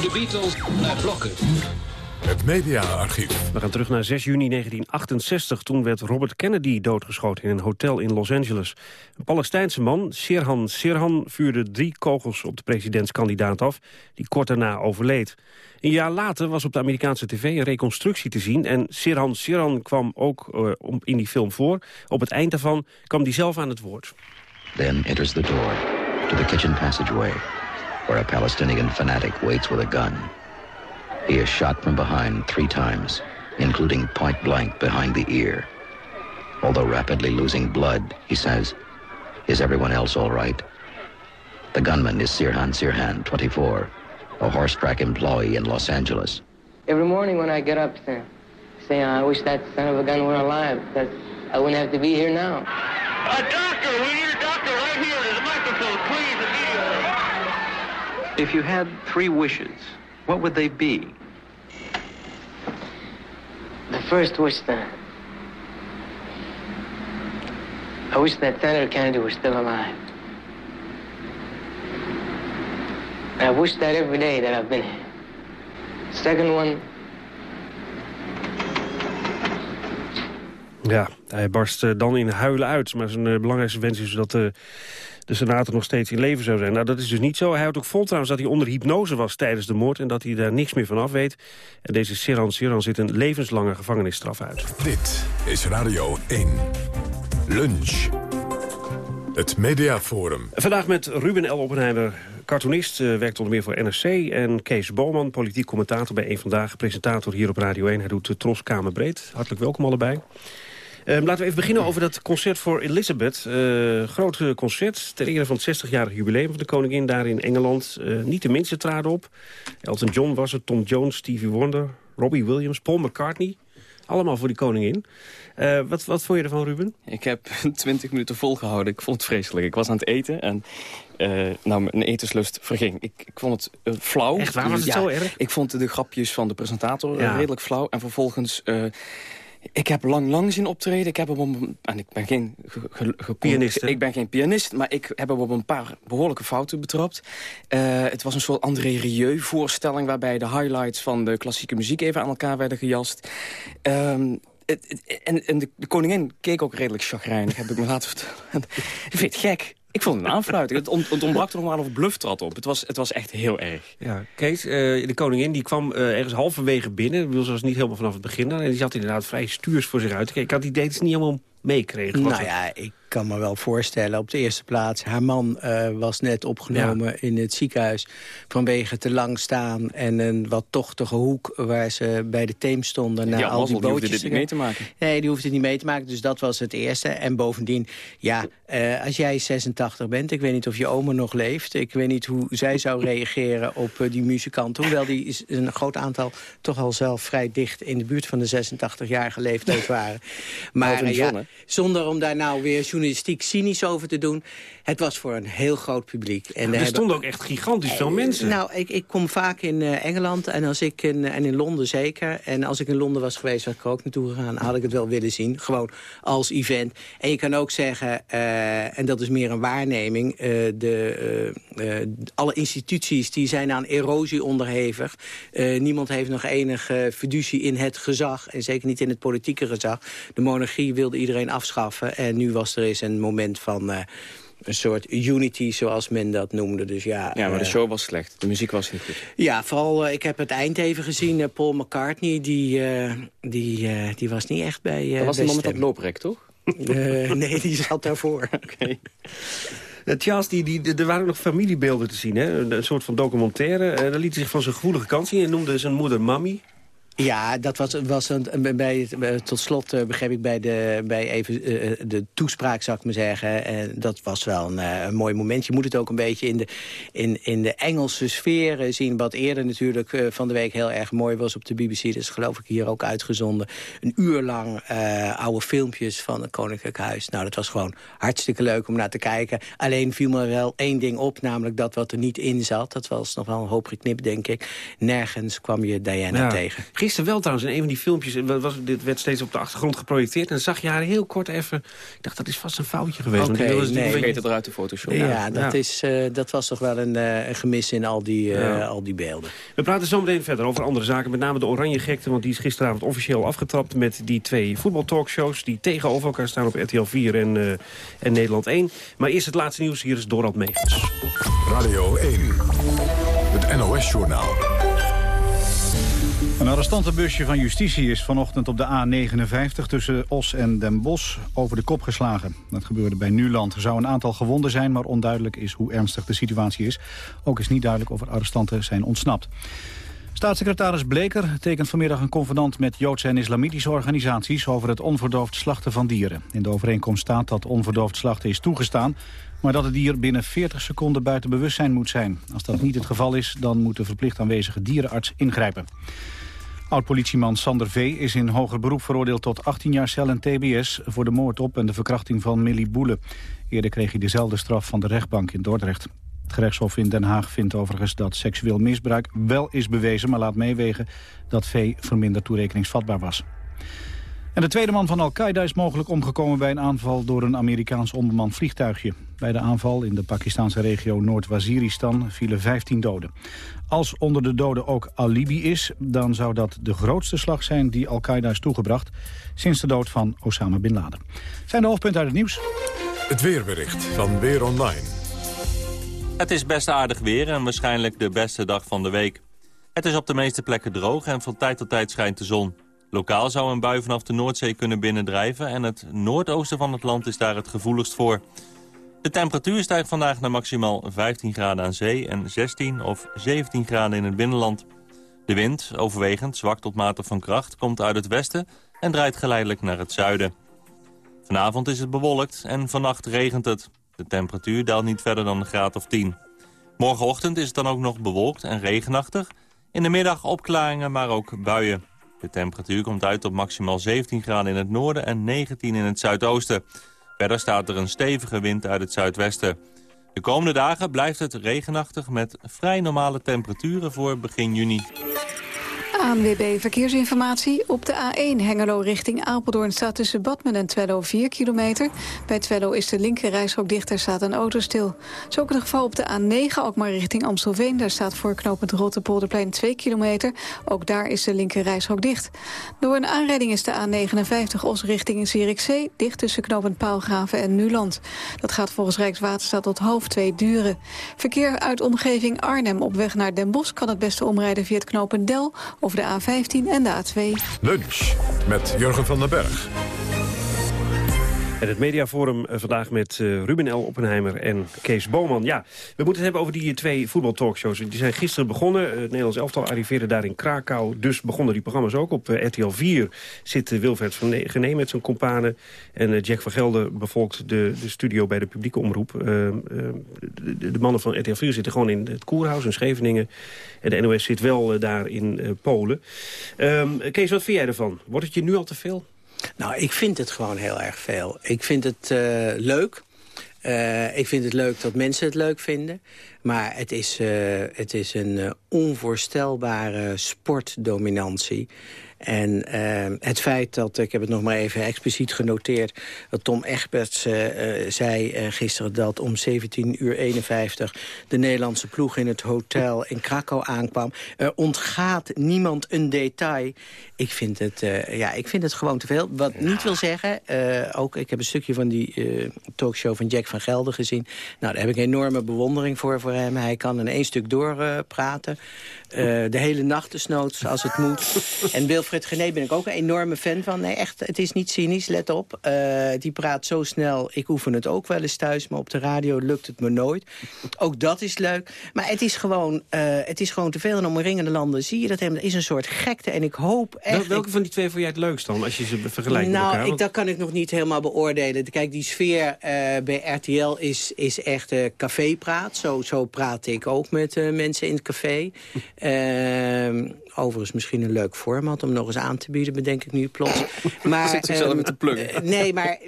De Beatles naar blokken. Het mediaarchief. We gaan terug naar 6 juni 1968. Toen werd Robert Kennedy doodgeschoten in een hotel in Los Angeles. Een Palestijnse man, Sirhan Sirhan, vuurde drie kogels op de presidentskandidaat af... die kort daarna overleed. Een jaar later was op de Amerikaanse tv een reconstructie te zien... en Sirhan Sirhan kwam ook uh, in die film voor. Op het eind daarvan kwam hij zelf aan het woord. Then enters the door to the kitchen passageway... where a Palestinian fanatic waits with a gun... He is shot from behind three times, including point blank behind the ear. Although rapidly losing blood, he says, Is everyone else all right? The gunman is Sirhan Sirhan, 24, a horse track employee in Los Angeles. Every morning when I get up, say, say I wish that son of a gun were alive, because I wouldn't have to be here now. A doctor! We need a doctor right here. There's a microphone, please, immediately. If you had three wishes, what would they be? The first wish that I wish that Senator Kennedy was still alive. And I wish that every day that I've been here. Second one. Ja, hij barst uh, dan in huilen uit. Maar zijn uh, belangrijkste wens is dat uh, de senator nog steeds in leven zou zijn. Nou, dat is dus niet zo. Hij houdt ook vol trouwens dat hij onder hypnose was tijdens de moord... en dat hij daar niks meer van af weet. En deze Siran Siran zit een levenslange gevangenisstraf uit. Dit is Radio 1. Lunch. Het Mediaforum. Vandaag met Ruben L. Oppenheimer, cartoonist, uh, werkt onder meer voor NRC... en Kees Boman, politiek commentator bij Eén Vandaag... presentator hier op Radio 1. Hij doet de Tros Kamerbreed. Hartelijk welkom allebei. Um, laten we even beginnen over dat concert voor Elizabeth. Uh, groot concert ter ere van het 60-jarig jubileum van de koningin daar in Engeland. Uh, niet de minste traden op. Elton John was het, Tom Jones, Stevie Wonder, Robbie Williams, Paul McCartney. Allemaal voor die koningin. Uh, wat, wat vond je ervan, Ruben? Ik heb 20 minuten volgehouden. Ik vond het vreselijk. Ik was aan het eten en uh, nou, mijn etenslust verging. Ik, ik vond het uh, flauw. Echt waar? Was het ja, zo erg? Ik vond de grapjes van de presentator ja. redelijk flauw. En vervolgens... Ik heb lang, lang zien optreden. Ik heb hem op een, en ik ben geen ge, ge, pianist. Ik ben geen pianist, maar ik heb hem op een paar behoorlijke fouten betrapt. Uh, het was een soort André Rieu voorstelling waarbij de highlights van de klassieke muziek even aan elkaar werden gejast. Um, het, het, en, en de, de, koningin keek ook redelijk chagrijnig, heb ik me laten vertellen. ik vind het gek. Ik vond het een aanfluiting. Het, on, het ontbrak er nog maar of blufftrad op. Het was, het was echt heel erg. Ja, Kees, uh, de koningin die kwam uh, ergens halverwege binnen. Wil zoals niet helemaal vanaf het begin. En die zat inderdaad vrij stuurs voor zich uit. Kijk, ik had die idee dat ze niet helemaal meekregen. Nou ja, ik kan me wel voorstellen. Op de eerste plaats, haar man uh, was net opgenomen ja. in het ziekenhuis... vanwege te lang staan en een wat tochtige hoek... waar ze bij de Theems stonden naar ja, al die die bootjes. dit niet mee te maken. Nee, die hoefde het niet mee te maken, dus dat was het eerste. En bovendien, ja, uh, als jij 86 bent... ik weet niet of je oma nog leeft... ik weet niet hoe zij zou reageren op uh, die muzikanten. Hoewel die is een groot aantal toch al zelf vrij dicht... in de buurt van de 86-jarige leeftijd waren. Maar ja, zonder om daar nou weer journalistiek cynisch over te doen. Het was voor een heel groot publiek. En er hebben... stonden ook echt gigantisch veel mensen. Nou, ik, ik kom vaak in uh, Engeland en, als ik in, en in Londen zeker. En als ik in Londen was geweest, was ik er ook naartoe gegaan. Had ik het wel willen zien, gewoon als event. En je kan ook zeggen, uh, en dat is meer een waarneming... Uh, de, alle instituties die zijn aan erosie onderhevig. niemand heeft nog enige fiducie in het gezag. En zeker niet in het politieke gezag. De monarchie wilde iedereen afschaffen. En nu was er eens een moment van... een soort unity, zoals men dat noemde. Dus ja, Ja, maar de eh, show was slecht. De muziek was niet goed. Ja, vooral, eh, ik heb het eind even gezien. eh, Paul McCartney, die, eh, die, eh, die was niet echt bij eh dat was man met dat looprek, toch? Eh, nee, die zat daarvoor. Eh, Charles, die, die, er waren ook nog familiebeelden te zien, hè? Een, een soort van documentaire. Eh, daar liet hij zich van zijn gevoelige kant zien en noemde zijn moeder Mammy. Ja, dat was, was een, bij, bij- tot slot eh, begreep ik bij, de, bij even eh, de toespraak, zou ik maar zeggen. En dat was wel een, eh, een mooi moment. Je moet het ook een beetje in de, in, in de Engelse sfeer eh, zien. Wat eerder natuurlijk eh, van de week heel erg mooi was op de BBC. Dat is geloof ik hier ook uitgezonden. Een uur lang eh, oude filmpjes van het Koninklijk Huis. Nou, dat was gewoon hartstikke leuk om naar te kijken. Alleen viel me wel één ding op, namelijk dat wat er niet in zat. Dat was nog wel een hoop geknipt, denk ik. Nergens kwam je Diana Ja. tegen. Gisteren wel trouwens, in een van die filmpjes... eh, Was, dit werd steeds op de achtergrond geprojecteerd... en dan zag je haar heel kort even... Ik dacht, dat is vast een foutje geweest. Oké, wilde ze nee. Vergeet het eruit de Photoshop. Ja, dat, Is, eh, dat was toch wel een, eh, een gemis in al die, eh, Ja. al die beelden. We praten zo meteen verder over andere zaken. Met name de Oranje Gekte, want die is gisteravond officieel afgetrapt... met die twee voetbaltalkshows die tegenover elkaar staan op RTL 4 en, eh, en Nederland 1. Maar eerst het laatste nieuws. Hier is Dorald Megens. Radio 1. Het NOS-journaal. Een arrestantenbusje van justitie is vanochtend op de A59 tussen Os en Den Bosch over de kop geslagen. Dat gebeurde bij Nuland. Er zou een aantal gewonden zijn, maar onduidelijk is hoe ernstig de situatie is. Ook is niet duidelijk of er arrestanten zijn ontsnapt. Staatssecretaris Bleker tekent vanmiddag een convenant met Joodse en islamitische organisaties over het onverdoofd slachten van dieren. In de overeenkomst staat dat onverdoofd slachten is toegestaan, maar dat het dier binnen 40 seconden buiten bewustzijn moet zijn. Als dat niet het geval is, dan moet de verplicht aanwezige dierenarts ingrijpen. Oud-politieman Sander V. is in hoger beroep veroordeeld tot 18 jaar cel en tbs... voor de moord op en de verkrachting van Millie Boele. Eerder kreeg hij dezelfde straf van de rechtbank in Dordrecht. Het gerechtshof in Den Haag vindt overigens dat seksueel misbruik wel is bewezen... maar laat meewegen dat V. verminderd toerekeningsvatbaar was. En de tweede man van Al-Qaeda is mogelijk omgekomen bij een aanval door een Amerikaans onbemand vliegtuigje. Bij de aanval in de Pakistanse regio Noord-Waziristan vielen 15 doden. Als onder de doden ook alibi is, dan zou dat de grootste slag zijn die Al-Qaeda is toegebracht sinds de dood van Osama Bin Laden. Zijn de hoofdpunten uit het nieuws? Het weerbericht van Weer Online. Het is best aardig weer en waarschijnlijk de beste dag van de week. Het is op de meeste plekken droog en van tijd tot tijd schijnt de zon. Lokaal zou een bui vanaf de Noordzee kunnen binnendrijven... en het noordoosten van het land is daar het gevoeligst voor. De temperatuur stijgt vandaag naar maximaal 15 graden aan zee... en 16 of 17 graden in het binnenland. De wind, overwegend zwak tot matig van kracht, komt uit het westen... en draait geleidelijk naar het zuiden. Vanavond is het bewolkt en vannacht regent het. De temperatuur daalt niet verder dan een graad of 10. Morgenochtend is het dan ook nog bewolkt en regenachtig. In de middag opklaringen, maar ook buien. De temperatuur komt uit op maximaal 17 graden in het noorden en 19 in het zuidoosten. Verder staat er een stevige wind uit het zuidwesten. De komende dagen blijft het regenachtig met vrij normale temperaturen voor begin juni. ANWB Verkeersinformatie. Op de A1 Hengelo richting Apeldoorn staat tussen Badmen en Twello 4 kilometer. Bij Twello is de linker reishok dicht, daar staat een auto stil. Is ook het geval op de A9 Alkmaar richting Amstelveen. Daar staat voor knooppunt Rotterpolderplein 2 kilometer. Ook daar is de linker reishok dicht. Door een aanrijding is de A59 Os richting Zierikzee... dicht tussen knooppunt Paalgraven en Nuland. Dat gaat volgens Rijkswaterstaat tot half twee duren. Verkeer uit omgeving Arnhem op weg naar Den Bosch... kan het beste omrijden via het knooppunt Del over de A15 en de A2. Lunch met Jurgen van den Berg. En het mediaforum eh, vandaag met eh, Ruben L. Oppenheimer en Kees Boman. Ja, we moeten het hebben over die eh, twee voetbaltalkshows. Die zijn gisteren begonnen. Het Nederlands elftal arriveerde daar in Krakau. Dus begonnen die programma's ook. Op RTL 4 zit Wilfred van met zijn companen. En Jack van Gelder bevolkt de, de studio bij de publieke omroep. Eh, eh, de, mannen van RTL 4 zitten gewoon in het Koerhuis in Scheveningen. En de NOS zit wel daar in Polen. Ehm, Kees, wat vind jij ervan? Wordt het je nu al te veel? Nou, ik vind het gewoon heel erg veel. Ik vind het eh, leuk. Eh, ik vind het leuk dat mensen het leuk vinden. Maar het is, uh, het is een onvoorstelbare sportdominantie. En uh, het feit dat, ik heb het nog maar even expliciet genoteerd... dat Tom Egberts uh, uh, zei gisteren dat om 17 uur 51... de Nederlandse ploeg in het hotel in Krakau aankwam. Er ontgaat niemand een detail. Ik vind het, ja, ik vind het gewoon te veel. Wat niet wil zeggen, ook ik heb een stukje van die talkshow van Jack van Gelder gezien. Nou, daar heb ik enorme bewondering voor, voor hem. Hij kan in één stuk doorpraten. de hele nacht desnoods, als het moet. En Wilfred Wilfred Gené ben ik ook een enorme fan van. Nee, echt, het is niet cynisch, let op. Uh, die praat zo snel. Ik oefen het ook wel eens thuis, maar op de radio lukt het me nooit. Ook dat is leuk. Maar het is gewoon, uh, het is gewoon te veel. En omringende landen zie je dat hem. Is een soort gekte. En ik hoop echt... welke van die twee vond jij het leukst dan, als je ze vergelijkt nou, met elkaar? Nou, dat kan ik nog niet helemaal beoordelen. Kijk, die sfeer uh, bij RTL is, is echt cafépraat. Zo, zo praat ik ook met mensen in het café. Ehm, overigens misschien een leuk format om nog eens aan te bieden, bedenk ik nu plots. Maar, Zit zichzelf um, met de pluggen. nee, maar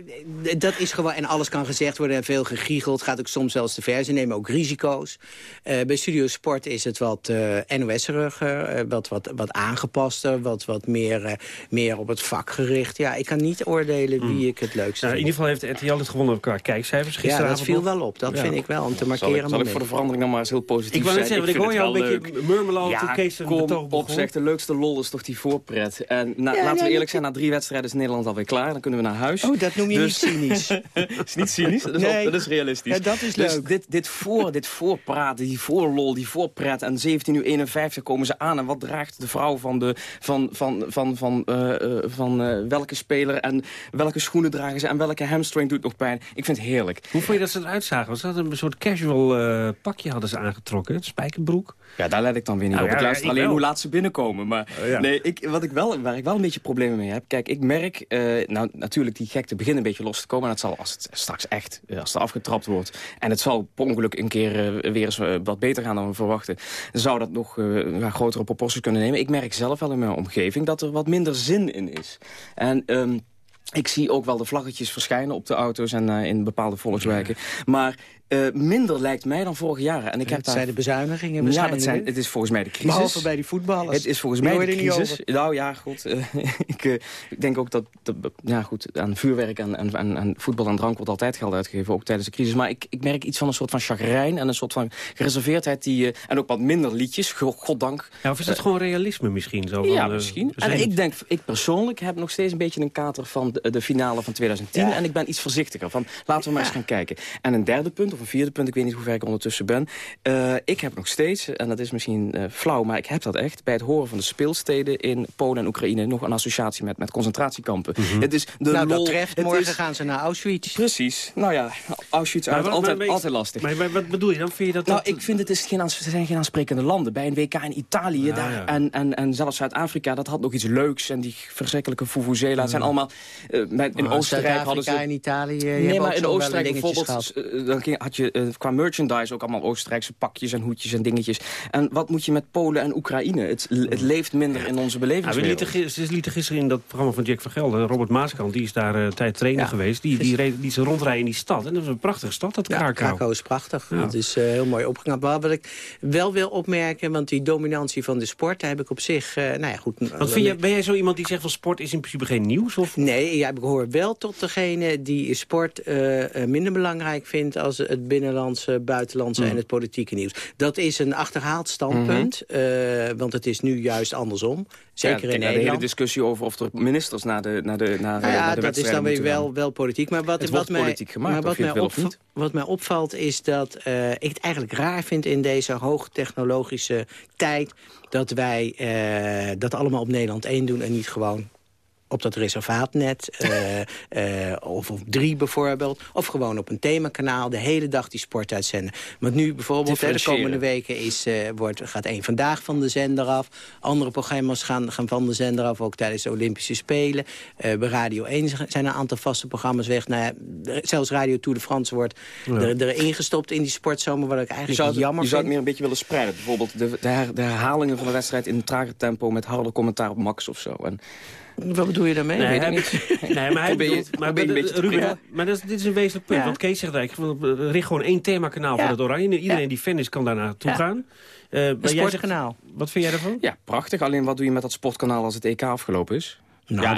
dat is gewoon... En alles kan gezegd worden en veel gegiegeld. Gaat ook soms zelfs te ver. Ze nemen ook risico's. Uh, bij Studio Sport is het wat uh, NOS-eriger, uh, wat, wat, wat aangepaster, wat, wat meer, meer op het vak gericht. Ja, ik kan niet oordelen wie mm. ik het leukst nou, vind. In ieder geval heeft RTL het gewonnen qua kijkcijfers gisteravond. Ja, dat viel wel op. Dat ja. vind ik wel, om te markeren. Zal ik, zal ik voor de verandering dan maar eens heel positief ik zijn? Ik wou net zeggen, ik hoor jou een beetje murmelen ja, Kees kom op, zeg, de leukste lol is toch die voorpret. En na, ja, laten we eerlijk zijn, na drie wedstrijden is Nederland alweer klaar. Dan kunnen we naar huis. Oh, dat noem je dus... niet cynisch. is niet cynisch, dat is, nee. op, dat is realistisch. Ja, dat is dus leuk. Dit, dit, voor, dit voorpraten, die voorlol, die voorpret. En 17 uur 51 komen ze aan. En wat draagt de vrouw van, de, van, van, van, van, uh, uh, van uh, welke speler en welke schoenen dragen ze en welke hamstring doet nog pijn. Ik vind het heerlijk. Hoe vond je dat ze eruit zagen? Was dat een soort casual pakje hadden ze aangetrokken? Spijkerbroek? Ja, daar let ik dan weer niet nou, op. Ja, ik luister alleen wel. hoe laat ze binnenkomen. Maar oh, ja. nee, ik, wat ik wel, waar ik wel een beetje problemen mee heb... Kijk, ik merk, uh, nou natuurlijk die gekte beginnen een beetje los te komen. En dat zal als het straks echt, als het afgetrapt wordt... en het zal per ongeluk een keer uh, weer eens wat beter gaan dan we verwachten... zou dat nog grotere proporties kunnen nemen. Ik merk zelf wel in mijn omgeving dat er wat minder zin in is. En... Um, ik zie ook wel de vlaggetjes verschijnen op de auto's en uh, in bepaalde volkswijken. Maar uh, minder lijkt mij dan vorige jaren. En ik heb het daar... zijn de bezuinigingen Ja, dat zijn, het is volgens mij de crisis. Behalve bij die voetballers. Het is volgens mij de crisis. Nou ja, goed. Uh, ik, uh, ik denk ook dat, dat ja, goed, aan vuurwerk en, en, en, en, voetbal en drank wordt altijd geld uitgegeven. Ook tijdens de crisis. Maar ik, ik merk iets van een soort van chagrijn en een soort van gereserveerdheid. Die, en ook wat minder liedjes, goddank. Ja, of is dat gewoon realisme misschien? Zo van, ja, misschien. En ik denk, ik persoonlijk heb nog steeds een beetje een kater van de, de finale van 2010. Ja. En ik ben iets voorzichtiger. Van, laten we maar eens gaan kijken. En een derde punt, of een vierde punt, ik weet niet hoe ver ik ondertussen ben. Uh, ik heb nog steeds, en dat is misschien uh, flauw, maar ik heb dat echt... bij het horen van de speelsteden in Polen en Oekraïne... nog een associatie met, met concentratiekampen. Mm -hmm. Het is de nou, lol, dat treft, het morgen is... gaan ze naar Auschwitz. Precies. Nou ja, Auschwitz uit, altijd, maar, altijd lastig. Maar, maar, wat bedoel je dan? Vind je dat nou, dat... ik vind het is geen, ze zijn geen aansprekende landen. Bij een WK in Italië ja, daar, ja. En, en, en zelfs Zuid-Afrika, dat had nog iets leuks. En die verschrikkelijke Vuvuzela, het zijn allemaal... Uh, met, in Oostenrijk hadden ze... in Italië, nee, maar in Oostenrijk bijvoorbeeld, dan had je uh, qua merchandise ook allemaal Oostenrijkse pakjes en hoedjes en dingetjes. En wat moet je met Polen en Oekraïne? Het, het leeft minder in onze belevingswereld. Ja, we lieten, ze lieten gisteren in dat programma van Jack van Gelder, Robert Maaskant, die is daar uh, tijd trainer ja. geweest. Die, die, reed, die is rondrijden in die stad. En dat is een prachtige stad, dat ja, Krakau. Krakau is prachtig. Ja. Dat is uh, heel mooi opgeknapt. Maar wat ik wel wil opmerken, want die dominantie van de sport, daar heb ik op zich, uh, nou ja, goed. Want vind je, ben jij zo iemand die zegt van sport is in principe geen nieuws? Of? Nee, ja, ik hoor wel tot degene die sport minder belangrijk vindt als het binnenlandse, buitenlandse mm. en het politieke nieuws. Dat is een achterhaald standpunt, mm -hmm. uh, want het is nu juist andersom. Zeker ja, in Nederland. De hele discussie over of er ministers naar de, naar de, naar, nou ja, naar de dat is dan weer wel, wel politiek. Maar wat, wat mij, politiek gemaakt, maar wat, mij opv wat mij opvalt is dat uh, ik het eigenlijk raar vind in deze hoogtechnologische tijd... dat wij uh, dat allemaal op Nederland 1 doen en niet gewoon op dat reservaatnet, uh, uh, of op drie bijvoorbeeld. Of gewoon op een themakanaal, de hele dag die sport uitzenden. Want nu bijvoorbeeld, hè, de komende weken is, uh, wordt, gaat één Vandaag van de zender af. Andere programma's gaan, gaan van de zender af, ook tijdens de Olympische Spelen. bij Radio 1 zijn een aantal vaste programma's weg. Nou ja, zelfs Radio Tour de France wordt ja. er, er ingestopt in die sportzomer, wat ik eigenlijk je zou, jammer Je zou het meer een beetje willen spreiden. Bijvoorbeeld de, de herhalingen van de wedstrijd in een trager tempo... met harde commentaar op Max of zo. En Wat bedoel je daarmee? Nee, Weet ik hij- niet. nee, maar hij bedoelt... Maar, probeer je een beetje te Ruben, maar dat is, dit is een wezenlijk punt. Ja. Want Kees zegt eigenlijk, van, richt gewoon één themakanaal Ja. voor het Oranje. Iedereen die fan is, kan daar naartoe Ja. gaan. Eh, maar Een jij zegt- sportkanaal. wat vind jij daarvan? Ja, prachtig. Alleen wat doe je met dat sportkanaal als het EK afgelopen is? Nou, ja,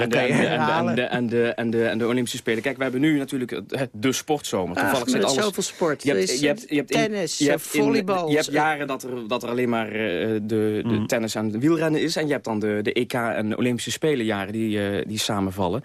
en de, Olympische Spelen. Kijk, we hebben nu natuurlijk het, het- de sportzomer. Toevallig maar zit er alles... zoveel sport. Je hebt, is, je hebt, je hebt in- tennis, je hebt in- volleybal. je hebt jaren dat er, dat er alleen maar eh, de, de tennis en de wielrennen is. En je hebt dan de, de EK en de Olympische Spelen jaren die, eh, die samenvallen.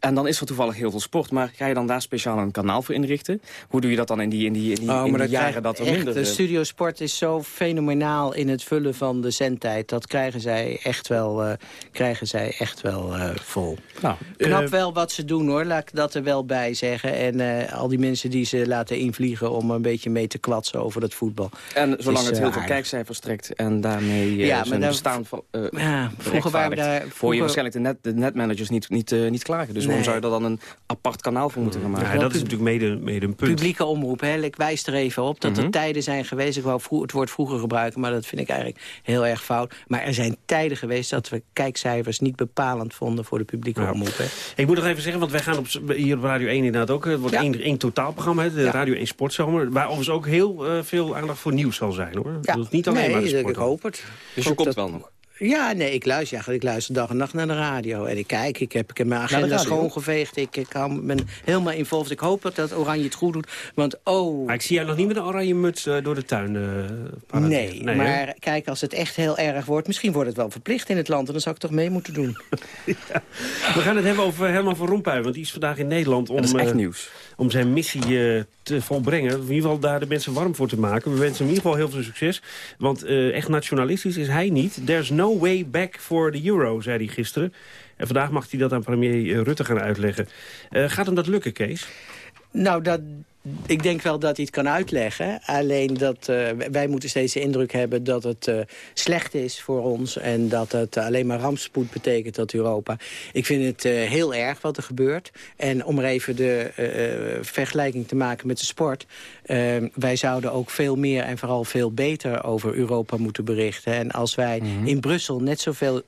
En dan is er toevallig heel veel sport. Maar ga je dan daar speciaal een kanaal voor inrichten? Hoe doe je dat dan in die, in die, in die, Oh, in die jaren dat er minder... De eh, Studio Sport is zo fenomenaal in het vullen van de zendtijd. Dat krijgen zij echt wel, krijgen zij echt wel vol. Nou, Knap eh, wel wat ze doen hoor, laat ik dat er wel bij zeggen. En eh, al die mensen die ze laten invliegen om een beetje mee te kwatsen over dat voetbal. En zolang is, het eh, heel veel kijkcijfers trekt en daarmee eh, Ja, zijn bestaan van, eh, Ja, vroeger waren we daar- hoor je vroeger- waarschijnlijk de, net, de netmanagers niet, niet, eh, niet klagen. Dus waarom zou je daar dan een apart kanaal voor moeten gaan maken? Ja, dat is natuurlijk mede, mede een punt. Publieke omroep, hè. ik wijs er even op dat er Mhm. tijden zijn geweest. Ik wou vroeg, het woord vroeger gebruiken, maar dat vind ik eigenlijk heel erg fout. Maar er zijn tijden geweest dat we kijkcijfers niet bepalend vonden voor de publieke Ja. omroep. Hè. Ik moet nog even zeggen, want wij gaan op, hier op Radio 1 inderdaad ook... Het wordt Ja. één, één totaalprogramma, hè, de Ja. Radio 1 Sportzomer... waar overigens ook heel eh, veel aandacht voor nieuws zal zijn, hoor. Ja. Dus niet alleen nee, maar de ik sport. hoop het. Dus je komt dat- wel nog. Ja, nee, ik luister, ja, ik luister dag en nacht naar de radio. En ik kijk, ik heb, ik heb mijn de agenda schoongeveegd. Ik, ik hou- ben helemaal involved. Ik hoop dat dat Oranje het goed doet. Want, oh... Maar ik zie jou nog niet met een oranje muts eh, door de tuin eh. Nee, hè? maar kijk, als het echt heel erg wordt... misschien wordt het wel verplicht in het land... en dan zou ik toch mee moeten doen. We gaan het hebben over Herman van Rompuy, want die is vandaag in Nederland... om, Dat is echt eh, nieuws. Om zijn missie eh, te volbrengen. In ieder geval daar de mensen warm voor te maken. We wensen hem in ieder geval heel veel succes. Want eh, echt nationalistisch is hij niet. There's no way back for the euro, zei hij gisteren. En vandaag mag hij dat aan premier eh, Rutte gaan uitleggen. Gaat hem dat lukken, Kees? Nou, dat, ik denk wel dat hij het kan uitleggen. Alleen dat eh, wij moeten steeds de indruk hebben dat het eh, slecht is voor ons... en dat het alleen maar rampspoed betekent dat Europa. Ik vind het eh, heel erg wat er gebeurt. En om er even de vergelijking te maken met de sport... eh, wij zouden ook veel meer en vooral veel beter over Europa moeten berichten. En als wij in Brussel net zoveel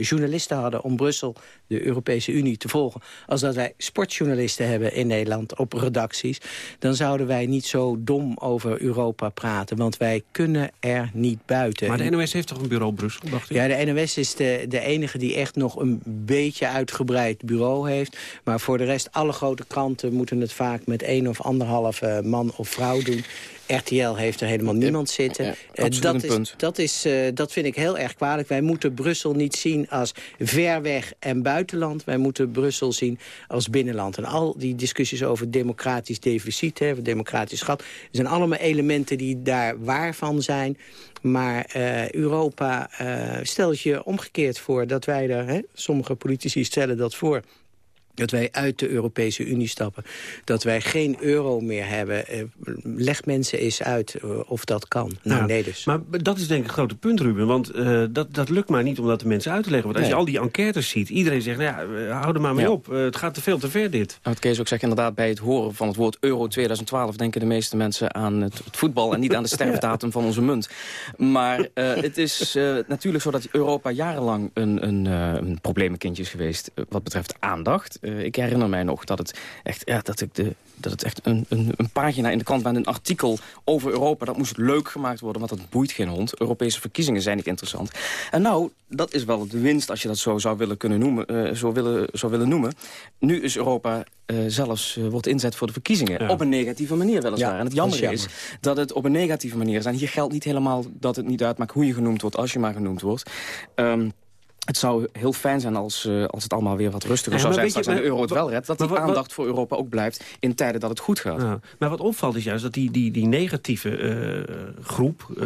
journalisten hadden... om Brussel, de Europese Unie, te volgen... als dat wij sportjournalisten hebben in Nederland op redacties... dan zouden wij niet zo dom over Europa praten. Want wij kunnen er niet buiten. Maar de NOS heeft toch een bureau Brussel, dacht ik? ja, de NOS is de, de enige die echt nog een beetje uitgebreid bureau heeft. Maar voor de rest, alle grote kranten moeten het vaak met één of anderhalve man of vrouw doen. RTL heeft er helemaal niemand zitten. ja, Eh, dat, is, dat, is, eh, dat vind ik heel erg kwalijk. Wij moeten Brussel niet zien als ver weg en buitenland. Wij moeten Brussel zien als binnenland. En al die discussies over democratisch deficit, hè, democratisch schat... zijn allemaal elementen die daar waar van zijn. Maar eh, Europa stelt je omgekeerd voor dat wij daar... Hè, sommige politici stellen dat voor dat wij uit de Europese Unie stappen. Dat wij geen euro meer hebben. Eh, leg mensen eens uit eh, of dat kan. Nou, Ja, nee dus. Maar dat is denk ik het grote punt, Ruben. Want eh, dat, dat lukt maar niet om dat de mensen uit te leggen. Want als Nee. je al die enquêtes ziet, iedereen zegt... Nou ja, hou er maar mee Ja. op. Eh, het gaat te veel te ver, dit. Wat Kees ook zegt, inderdaad, bij het horen van het woord euro 2012... denken de meeste mensen aan het, het voetbal en niet aan de sterfdatum van onze munt. Maar eh, het is eh, natuurlijk zo dat Europa jarenlang een, een, eh, een probleemkindje is geweest... wat betreft aandacht. Eh, ik herinner mij nog dat het echt, ja, dat ik de, dat het echt een, een, een pagina in de krant met een artikel over Europa... dat moest leuk gemaakt worden, want dat boeit geen hond. Europese verkiezingen zijn niet interessant. En nou, dat is wel de winst, als je dat zo zou willen, kunnen noemen, eh, zo willen, zou willen noemen. Nu is Europa eh, zelfs wordt inzet voor de verkiezingen. Ja. Op een negatieve manier weliswaar. Ja, en het dat is jammer is, dat het op een negatieve manier is. En hier geldt niet helemaal dat het niet uitmaakt hoe je genoemd wordt... als je maar genoemd wordt. Ehm, het zou heel fijn zijn als, eh, als het allemaal weer wat rustiger Ja, zou zijn je, en de euro het wel redt. Dat die wat- aandacht voor Europa ook blijft in tijden dat het goed gaat. Ja. Maar wat opvalt is juist dat die, die, die negatieve eh, groep, eh,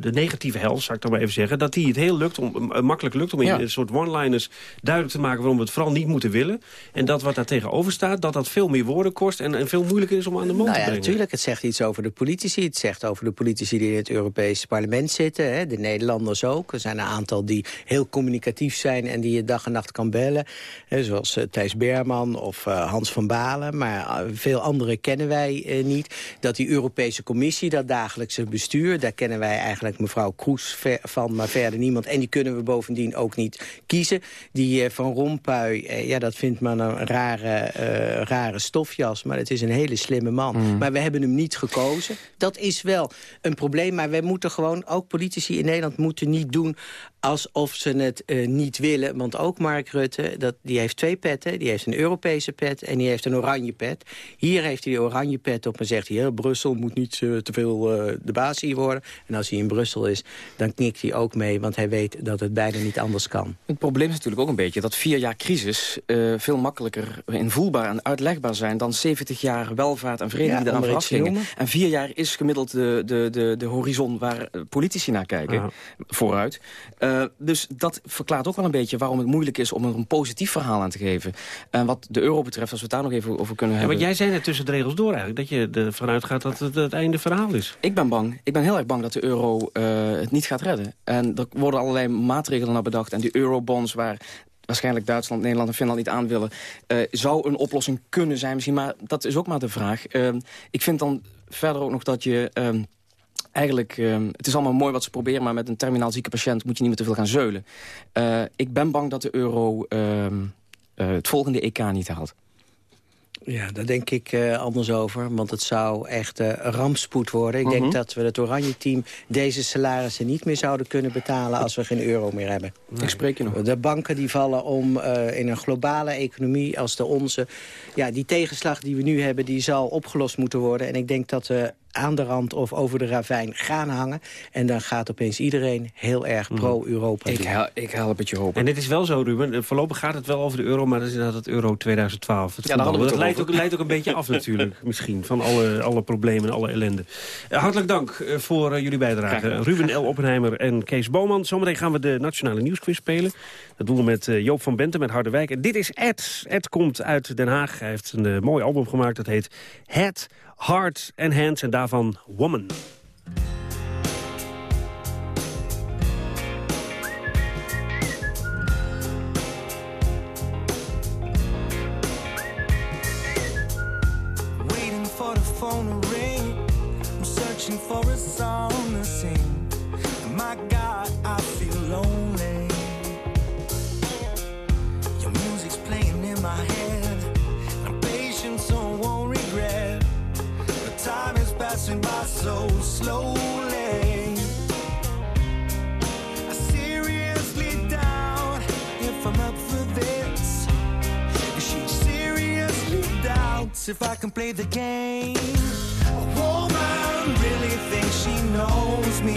de negatieve helft, zou ik dan maar even zeggen, dat die het heel lukt om, makkelijk lukt om in Ja. een soort one-liners duidelijk te maken waarom we het vooral niet moeten willen. En dat wat daar tegenover staat, dat dat veel meer woorden kost en, en veel moeilijker is om aan de mond Nou te ja, brengen. natuurlijk. Het zegt iets over de politici. Het zegt over de politici die in het Europese parlement zitten. Hè. De Nederlanders ook. Er zijn een aantal die heel communicatief zijn en die je dag en nacht kan bellen. Hè, zoals uh, Thijs Berman of Hans van Balen. Maar veel andere kennen wij niet. Dat die Europese Commissie, dat dagelijkse bestuur... daar kennen wij eigenlijk mevrouw Kroes van, maar verder niemand. En die kunnen we bovendien ook niet kiezen. Die Van Rompuy, ja, dat vindt men een rare, rare stofjas. Maar het is een hele slimme man. Mm. Maar we hebben hem niet gekozen. Dat is wel een probleem, maar wij moeten gewoon... ook politici in Nederland moeten niet doen alsof ze het uh, niet willen. Want ook Mark Rutte, dat, die heeft twee petten. Die heeft een Europese pet en die heeft een oranje pet. Hier heeft hij de oranje pet op en zegt hij... Brussel moet niet uh, te veel uh, de baas hier worden. En als hij in Brussel is, dan knikt hij ook mee... want hij weet dat het bijna niet anders kan. Het probleem is natuurlijk ook een beetje dat vier jaar crisis... veel makkelijker invoelbaar en uitlegbaar zijn... dan 70 jaar welvaart en vrede ja, die eraan vooraf gingen. En vier jaar is gemiddeld de, de, de, de horizon waar politici naar kijken, vooruit... Uh, dus dat verklaart ook wel een beetje waarom het moeilijk is om er een positief verhaal aan te geven. En wat de euro betreft, als we het daar nog even over kunnen hebben. Want jij zei net tussen de regels door eigenlijk, dat je ervan uitgaat dat het het einde verhaal is. Ik ben bang. Ik ben heel erg bang dat de euro uh, het niet gaat redden. En er worden allerlei maatregelen naar bedacht. En die eurobonds waar waarschijnlijk Duitsland, Nederland en Finland niet aan willen... Uh, zou een oplossing kunnen zijn misschien, maar dat is ook maar de vraag. Uh, ik vind dan verder ook nog dat je... Uh, eigenlijk, uh, het is allemaal mooi wat ze proberen... maar met een terminaal zieke patiënt moet je niet meer te veel gaan zeulen. Uh, ik ben bang dat de euro uh, het volgende EK niet haalt. Ja, daar denk ik uh, anders over. Want het zou echt uh, rampspoed worden. Ik denk mhm. dat we het oranje team deze salarissen niet meer zouden kunnen betalen... als we geen euro meer hebben. Ik spreek je nog. De banken die vallen om uh, in een globale economie als de onze. Ja, die tegenslag die we nu hebben, die zal opgelost moeten worden. En ik denk dat we aan de rand of over de ravijn gaan hangen. En dan gaat opeens iedereen heel erg mhm. pro-Europa ik, hel, ik help het je hopen. En dit is wel zo, Ruben. Voorlopig gaat het wel over de euro, maar dat is inderdaad het euro 2012. Het ja, dat leidt ook, leidt ook een beetje af natuurlijk, misschien. Van alle, alle problemen en alle ellende. Uh, hartelijk dank uh, voor uh, jullie bijdrage. Ruben L. Oppenheimer en Kees Boman. Zometeen gaan we de Nationale Nieuwsquiz spelen. Dat doen we met Joop van Benten, met Harderwijk. En dit is Ed. Ed komt uit Den Haag. Hij heeft een mooi album gemaakt. Dat heet Het Heart and Hands en daarvan Woman. Waiting for the phone to ring I'm searching for a song passing by so slowly. I seriously doubt if I'm up for this. She seriously doubts if I can play the game. A woman really thinks she knows me.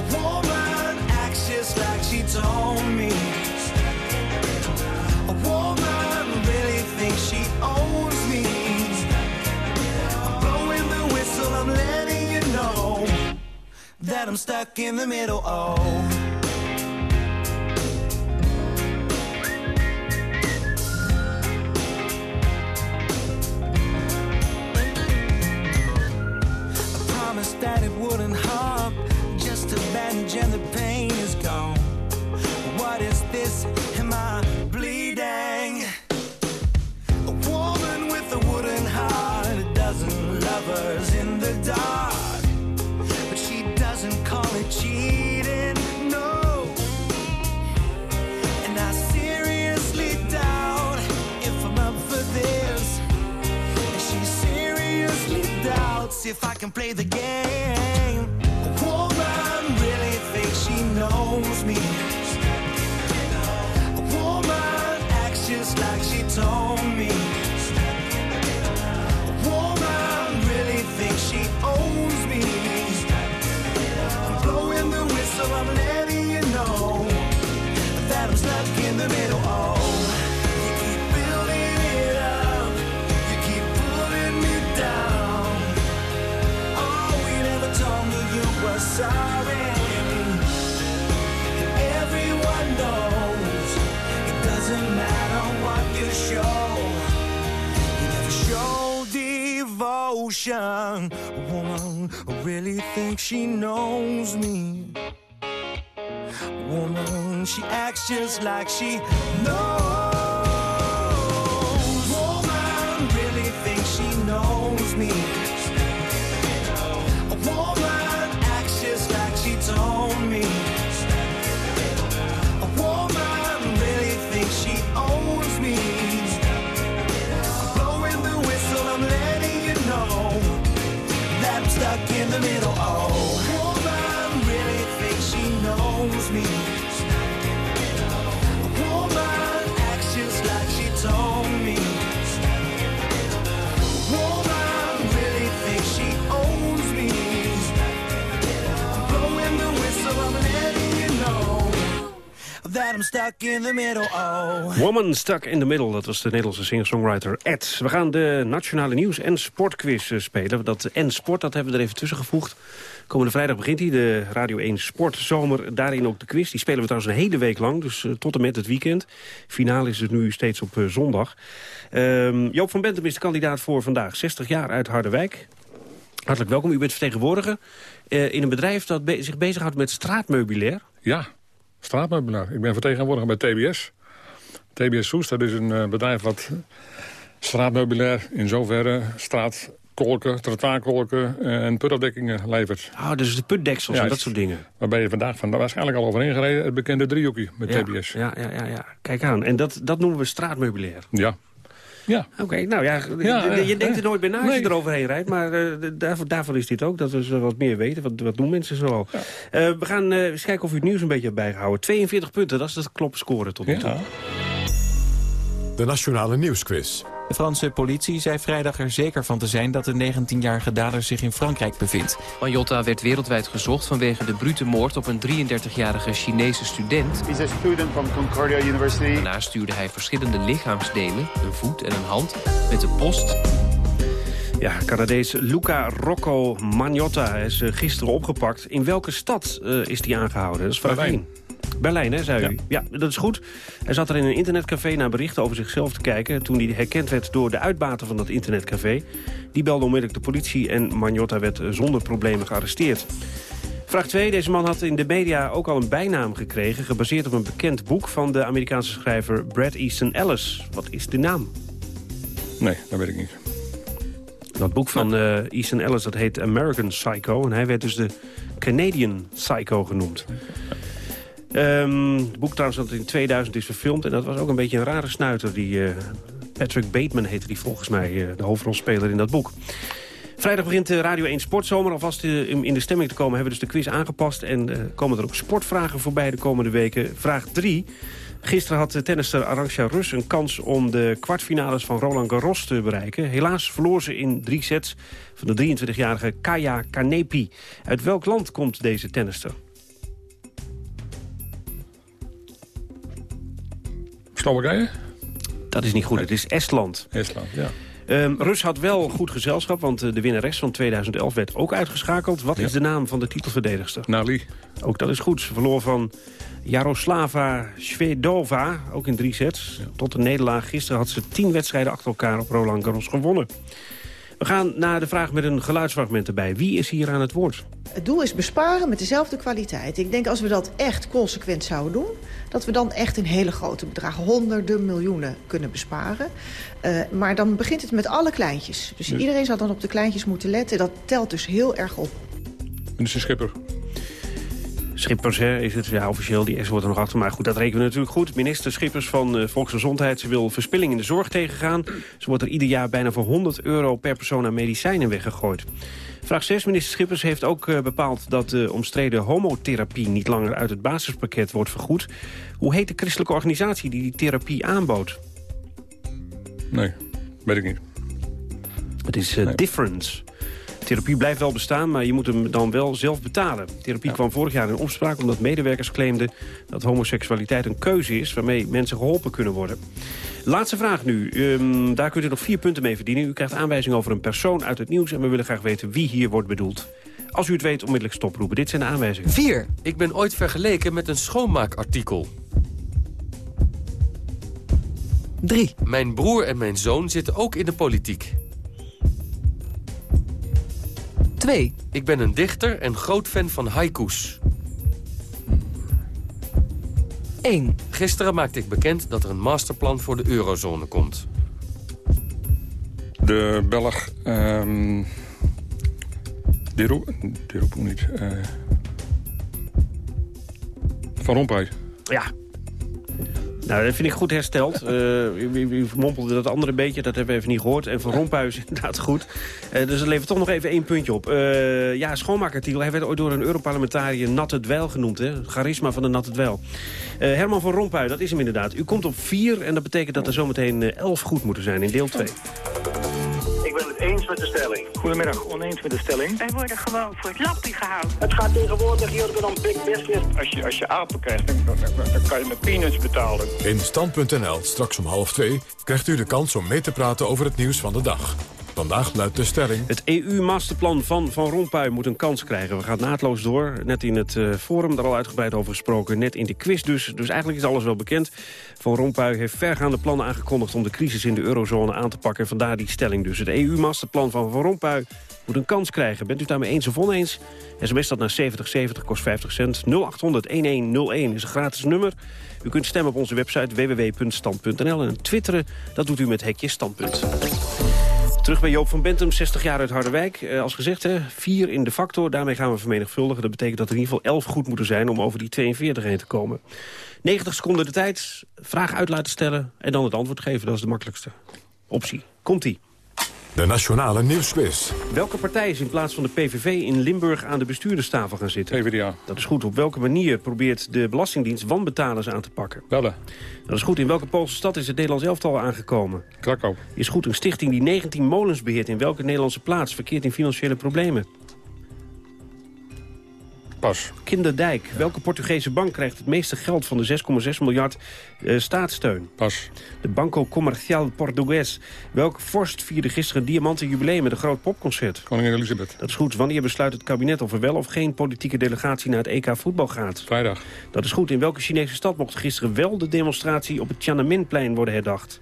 A woman acts just like she told me. That I'm stuck in the middle. Oh. I promised that it wouldn't hurt just to bandage and the pain is gone. What is this? Am I if I can play the game. A woman really thinks she knows me. A woman acts just like she told me. A woman really thinks she owns me. I'm blowing the whistle, I'm letting sorry. Everyone knows it doesn't matter what you show. You never show devotion. Really she knows me. Woman, she acts just like she knows. Woman really thinks she knows me. A woman stuck in the middle. Oh, I'm stuck in the middle. Oh. Woman Stuck in the Middle, dat was de Nederlandse singer-songwriter Ed. We gaan de Nationale Nieuws- en Sportquiz eh, spelen. Dat en Sport, dat hebben we er even tussen gevoegd. Komende vrijdag begint hij, de Radio 1 Sportzomer. Daarin ook de quiz. Die spelen we trouwens een hele week lang, dus eh, tot en met het weekend. Finale is het nu steeds op eh, zondag. Ehm, Joop van Bentum is de kandidaat voor vandaag. 60 jaar uit Harderwijk. Hartelijk welkom. U bent vertegenwoordiger eh, in een bedrijf dat be- zich bezighoudt met straatmeubilair. Ja, straatmeubilaar. Ik ben vertegenwoordiger bij TBS. TBS Soest, dat is een eh, bedrijf wat straatmeubilair in zoverre straatkolken, trottoirkolken eh, en putafdekkingen levert. Ah, dus de putdeksels en dat soort dingen. Waar ben je vandaag van, waarschijnlijk al overheen gereden, het bekende driehoekje met Ja, TBS. Ja, ja, ja, ja. Kijk aan. En dat, dat noemen we straatmeubilair. Ja. Ja. Oké, nou ja, Ja, je, denkt er nooit bij na als nee. je eroverheen rijdt. Maar eh, daarvoor, daarvoor is dit ook, dat we wat meer weten. Wat, wat doen mensen zoal? Eh, we gaan eh, eens kijken of u het nieuws een beetje hebt bijgehouden. 42 punten, dat is de klopscore tot nu toe. De Nationale Nieuwsquiz. De Franse politie zei vrijdag er zeker van te zijn dat de 19-jarige dader zich in Frankrijk bevindt. Mayotta werd wereldwijd gezocht vanwege de brute moord op een 33-jarige Chinese student. He's a student from Concordia University. Daarna stuurde hij verschillende lichaamsdelen, een voet en een hand, met de post. Ja, Canadees Luca Rocco Magnotta is eh, gisteren opgepakt. In welke stad eh, is hij aangehouden? Dat is vraag Berlijn. 1. Berlijn, hè, zei u? Ja, dat is goed. Hij zat er in een internetcafé naar berichten over zichzelf te kijken... toen hij herkend werd door de uitbater van dat internetcafé. Die belde onmiddellijk de politie en Magnotta werd eh, zonder problemen gearresteerd. Vraag 2. Deze man had in de media ook al een bijnaam gekregen... gebaseerd op een bekend boek van de Amerikaanse schrijver Brad Easton Ellis. Wat is de naam? Nee, dat weet ik niet. Dat boek van eh Easton Ellis dat heet American Psycho. En hij werd dus de Canadian Psycho genoemd. Ehm, het boek trouwens dat in 2000 is verfilmd. En dat was ook een beetje een rare snuiter. Die, eh, Patrick Bateman heette die volgens mij, eh, de hoofdrolspeler in dat boek. Vrijdag begint de Radio 1 Sportzomer. Alvast eh, in de stemming te komen hebben we dus de quiz aangepast. En eh, komen er ook sportvragen voorbij de komende weken. Vraag 3. Gisteren had tennister Arantxa Rus een kans om de kwartfinales van Roland Garros te bereiken. Helaas verloor ze in drie sets van de 23-jarige Kaya Kanepi. Uit welk land komt deze tennister? Slowakije? Dat is niet goed, het is Estland. Estland, ja. Ehm, Rus had wel goed gezelschap, want eh, de winnares van 2011 werd ook uitgeschakeld. Wat is de naam van de titelverdedigster? Nali. Ook dat is goed. Ze verloor van Jaroslava Svedova, ook in drie sets. Tot de nederlaag. Gisteren had ze tien wedstrijden achter elkaar op Roland Garros gewonnen. We gaan naar de vraag met een geluidsfragment erbij. Wie is hier aan het woord? Het doel is besparen met dezelfde kwaliteit. Ik denk als we dat echt consequent zouden doen... dat we dan echt een hele grote bedragen, honderden miljoenen, kunnen besparen. Uh, maar dan begint het met alle kleintjes. Dus iedereen zal dan op de kleintjes moeten letten. Dat telt dus heel erg op. Minister Schipper. Schippers hè, is het, ja, officieel, die S wordt er nog achter. Maar goed, dat rekenen we natuurlijk goed. Minister Schippers van eh, Volksgezondheid, ze wil verspilling in de zorg tegengaan. Ze wordt er ieder jaar bijna voor 100 euro per persoon aan medicijnen weggegooid. Vraag 6. Minister Schippers heeft ook eh, bepaald dat de omstreden homotherapie niet langer uit het basispakket wordt vergoed. Hoe heet de christelijke organisatie die die therapie aanbood? Nee, weet ik niet. Het is eh, Difference. Therapie blijft wel bestaan, maar je moet hem dan wel zelf betalen. Therapie kwam vorig jaar in opspraak omdat medewerkers claimden... dat homoseksualiteit een keuze is waarmee mensen geholpen kunnen worden. Laatste vraag nu. Ehm, daar kunt u nog vier punten mee verdienen. U krijgt aanwijzing over een persoon uit het nieuws... en we willen graag weten wie hier wordt bedoeld. Als u het weet, onmiddellijk stoproepen. Dit zijn de aanwijzingen. 4. Ik ben ooit vergeleken met een schoonmaakartikel. 3. Mijn broer en mijn zoon zitten ook in de politiek. 2. Ik ben een dichter en groot fan van haiku's. 1. Gisteren maakte ik bekend dat er een masterplan voor de eurozone komt. De Belg... ehm de Roep... De Roep niet. eh, van Rompuy. Ja. Nou, dat vind ik goed hersteld. Wie, wie mompelde dat andere beetje, dat hebben we even niet gehoord. En Van Rompuy is inderdaad goed. Eh, dus dat levert toch nog even één puntje op. Eh, ja, schoonmakertitel. Hij werd ooit door een Europarlementariër natte dweil genoemd. Hè? Charisma van de natte dweil. Herman van Rompuy, dat is hem inderdaad. U komt op vier en dat betekent dat er zometeen elf goed moeten zijn in deel 2. Met de stelling. Goedemiddag, oneens met de stelling. Wij worden gewoon voor het lappie gehouden. Het gaat tegenwoordig hier om big business. Als je, als je apen krijgt, dan, dan, dan- dan kan je met peanuts betalen. In Stand.nl, straks om half twee, krijgt u de kans om mee te praten over het nieuws van de dag. Vandaag luidt de stelling... Het EU-masterplan van Van Rompuy moet een kans krijgen. We gaan naadloos door. Net in het eh, forum, daar al uitgebreid over gesproken. Net in de quiz dus. Dus eigenlijk is alles wel bekend. Van Rompuy heeft vergaande plannen aangekondigd... om de crisis in de eurozone aan te pakken. Vandaar die stelling dus. Het EU-masterplan van Van Rompuy moet een kans krijgen. Bent u daarmee eens of oneens? SMS dat naar 7070 kost 50 cent. 0800-1101 is een gratis nummer. U kunt stemmen op onze website www.stand.nl. En twitteren, dat doet u met hekje standpunt. Terug bij Joop van Bentum, 60 jaar uit Harderwijk. Eh, als gezegd, hè, vier in de factor. Daarmee gaan we vermenigvuldigen. Dat betekent dat er in ieder geval 11 goed moeten zijn... om over die 42 heen te komen. 90 seconden de tijd, vraag uit laten stellen... en dan het antwoord geven. Dat is de makkelijkste optie. Komt-ie. De Nationale Nieuwsquiz. Welke partij is in plaats van de PVV in Limburg aan de bestuurderstafel gaan zitten? PvdA. Dat is goed. Op welke manier probeert de Belastingdienst wanbetalers aan te pakken? Bellen. Dat is goed. In welke Poolse stad is het Nederlands elftal aangekomen? Krakau. Is goed. Een stichting die 19 molens beheert in welke Nederlandse plaats verkeert in financiële problemen? Pas. Kinderdijk. Welke Portugese bank krijgt het meeste geld van de 6,6 miljard eh, staatssteun? Pas. De Banco Comercial Portugues. Welke vorst vierde gisteren een diamanten jubileum met een groot popconcert? Koningin Elisabeth. Dat is goed. Wanneer besluit het kabinet of er wel of geen politieke delegatie naar het EK voetbal gaat? Vrijdag. Dat is goed. In welke Chinese stad mocht gisteren wel de demonstratie op het Tiananmenplein worden herdacht?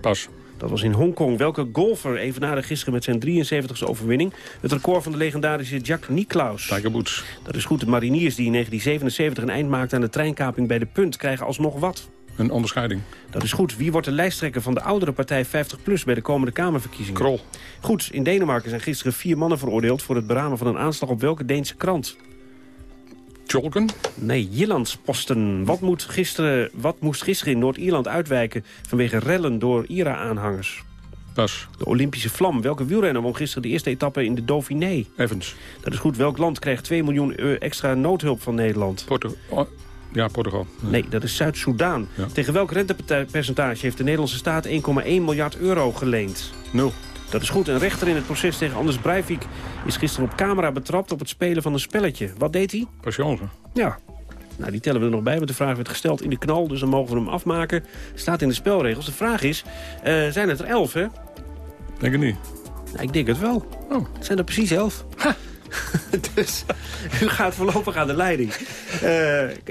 Pas. Dat was in Hongkong. Welke golfer evenaarde gisteren met zijn 73e overwinning... het record van de legendarische Jack Nicklaus? Tiger Woods. Dat is goed. De mariniers die in 1977 een eind maakten aan de treinkaping bij de Punt... krijgen alsnog wat? Een onderscheiding. Dat is goed. Wie wordt de lijsttrekker van de oudere partij 50PLUS... bij de komende Kamerverkiezingen? Krol. Goed. In Denemarken zijn gisteren vier mannen veroordeeld... voor het beramen van een aanslag op welke Deense krant? Tjolken. Nee, Jyllandsposten. Wat, moet gisteren, wat moest gisteren in Noord-Ierland uitwijken... vanwege rellen door IRA-aanhangers? Pas. De Olympische vlam. Welke wielrenner won gisteren de eerste etappe in de Dauphiné? Evans. Dat is goed. Welk land krijgt 2 miljoen euro extra noodhulp van Nederland? Porto oh, ja, Portugal. Nee, dat is Zuid-Soedan. Ja. Tegen welk rentepercentage heeft de Nederlandse staat 1,1 miljard euro geleend? Nul. Dat is goed. Een rechter in het proces tegen Anders Breivik is gisteren op camera betrapt op het spelen van een spelletje. Wat deed hij? Patience. Ja. Nou, die tellen we er nog bij, want de vraag werd gesteld in de knal, dus dan mogen we hem afmaken. Staat in de spelregels. De vraag is, eh, zijn het er elf, hè? Denk ik niet. Nou, ik denk het wel. Oh. Het zijn er precies elf. dus u gaat voorlopig aan de leiding. Eh,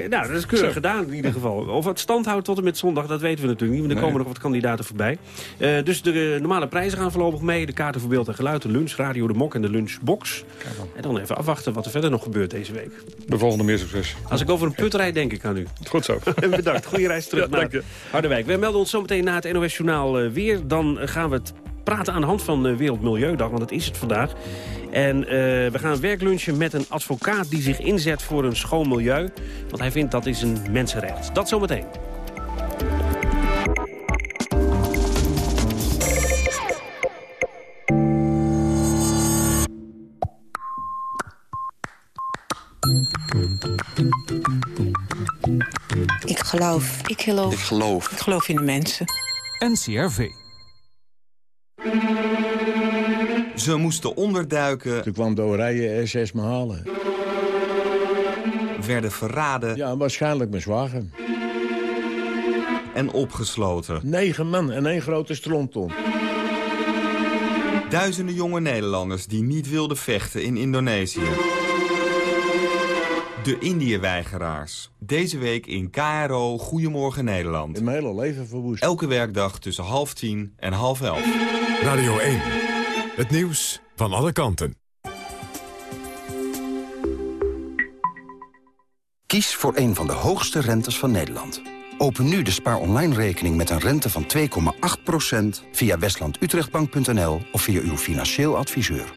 nou, dat is keurig Zo. gedaan in ieder geval. Of het stand houdt tot en met zondag, dat weten we natuurlijk niet. Want er Nee. komen nog wat kandidaten voorbij. Eh, dus de eh, normale prijzen gaan voorlopig mee. De kaarten voor beeld en geluid, de lunch, radio, de mok en de lunchbox. En dan even afwachten wat er verder nog gebeurt deze week. De volgende meer succes. Als ik over een put rijd, denk ik aan u. Goed zo. Bedankt. Goede reis terug Ja, naar. Harderwijk. We melden ons zometeen na het NOS Journaal weer. Dan gaan we het praten aan de hand van uh, Wereldmilieudag, want dat is het vandaag. En uh, we gaan werklunchen met een advocaat die zich inzet voor een schoon milieu. Want hij vindt dat is een mensenrecht. Dat zometeen. Ik geloof. Ik geloof. Ik geloof. Ik geloof in de mensen. NCRV. Ze moesten onderduiken. Toen kwam de Oranje SS me halen. Werden verraden. Ja, waarschijnlijk mijn zwager. En opgesloten. Negen man en één grote stronton. Duizenden jonge Nederlanders die niet wilden vechten in Indonesië. De Indië-weigeraars. Deze week in KRO Goedemorgen Nederland. In mijn hele leven verwoest. Elke werkdag tussen half tien en half elf. Radio 1. Het nieuws van alle kanten. Kies voor een van de hoogste rentes van Nederland. Open nu de spaar online rekening met een rente van 2,8% via westlandutrechtbank.nl of via uw financieel adviseur.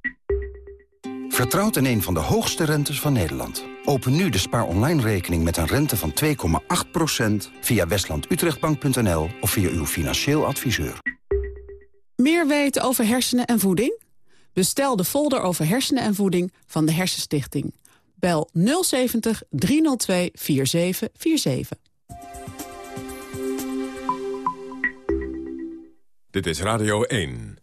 Vertrouwt in een van de hoogste rentes van Nederland. Open nu de spaar online rekening met een rente van 2,8% via westlandutrechtbank.nl of via uw financieel adviseur. Meer weten over hersenen en voeding? Bestel de folder over hersenen en voeding van de Hersenstichting. Bel 070 302 4747. Dit is Radio 1.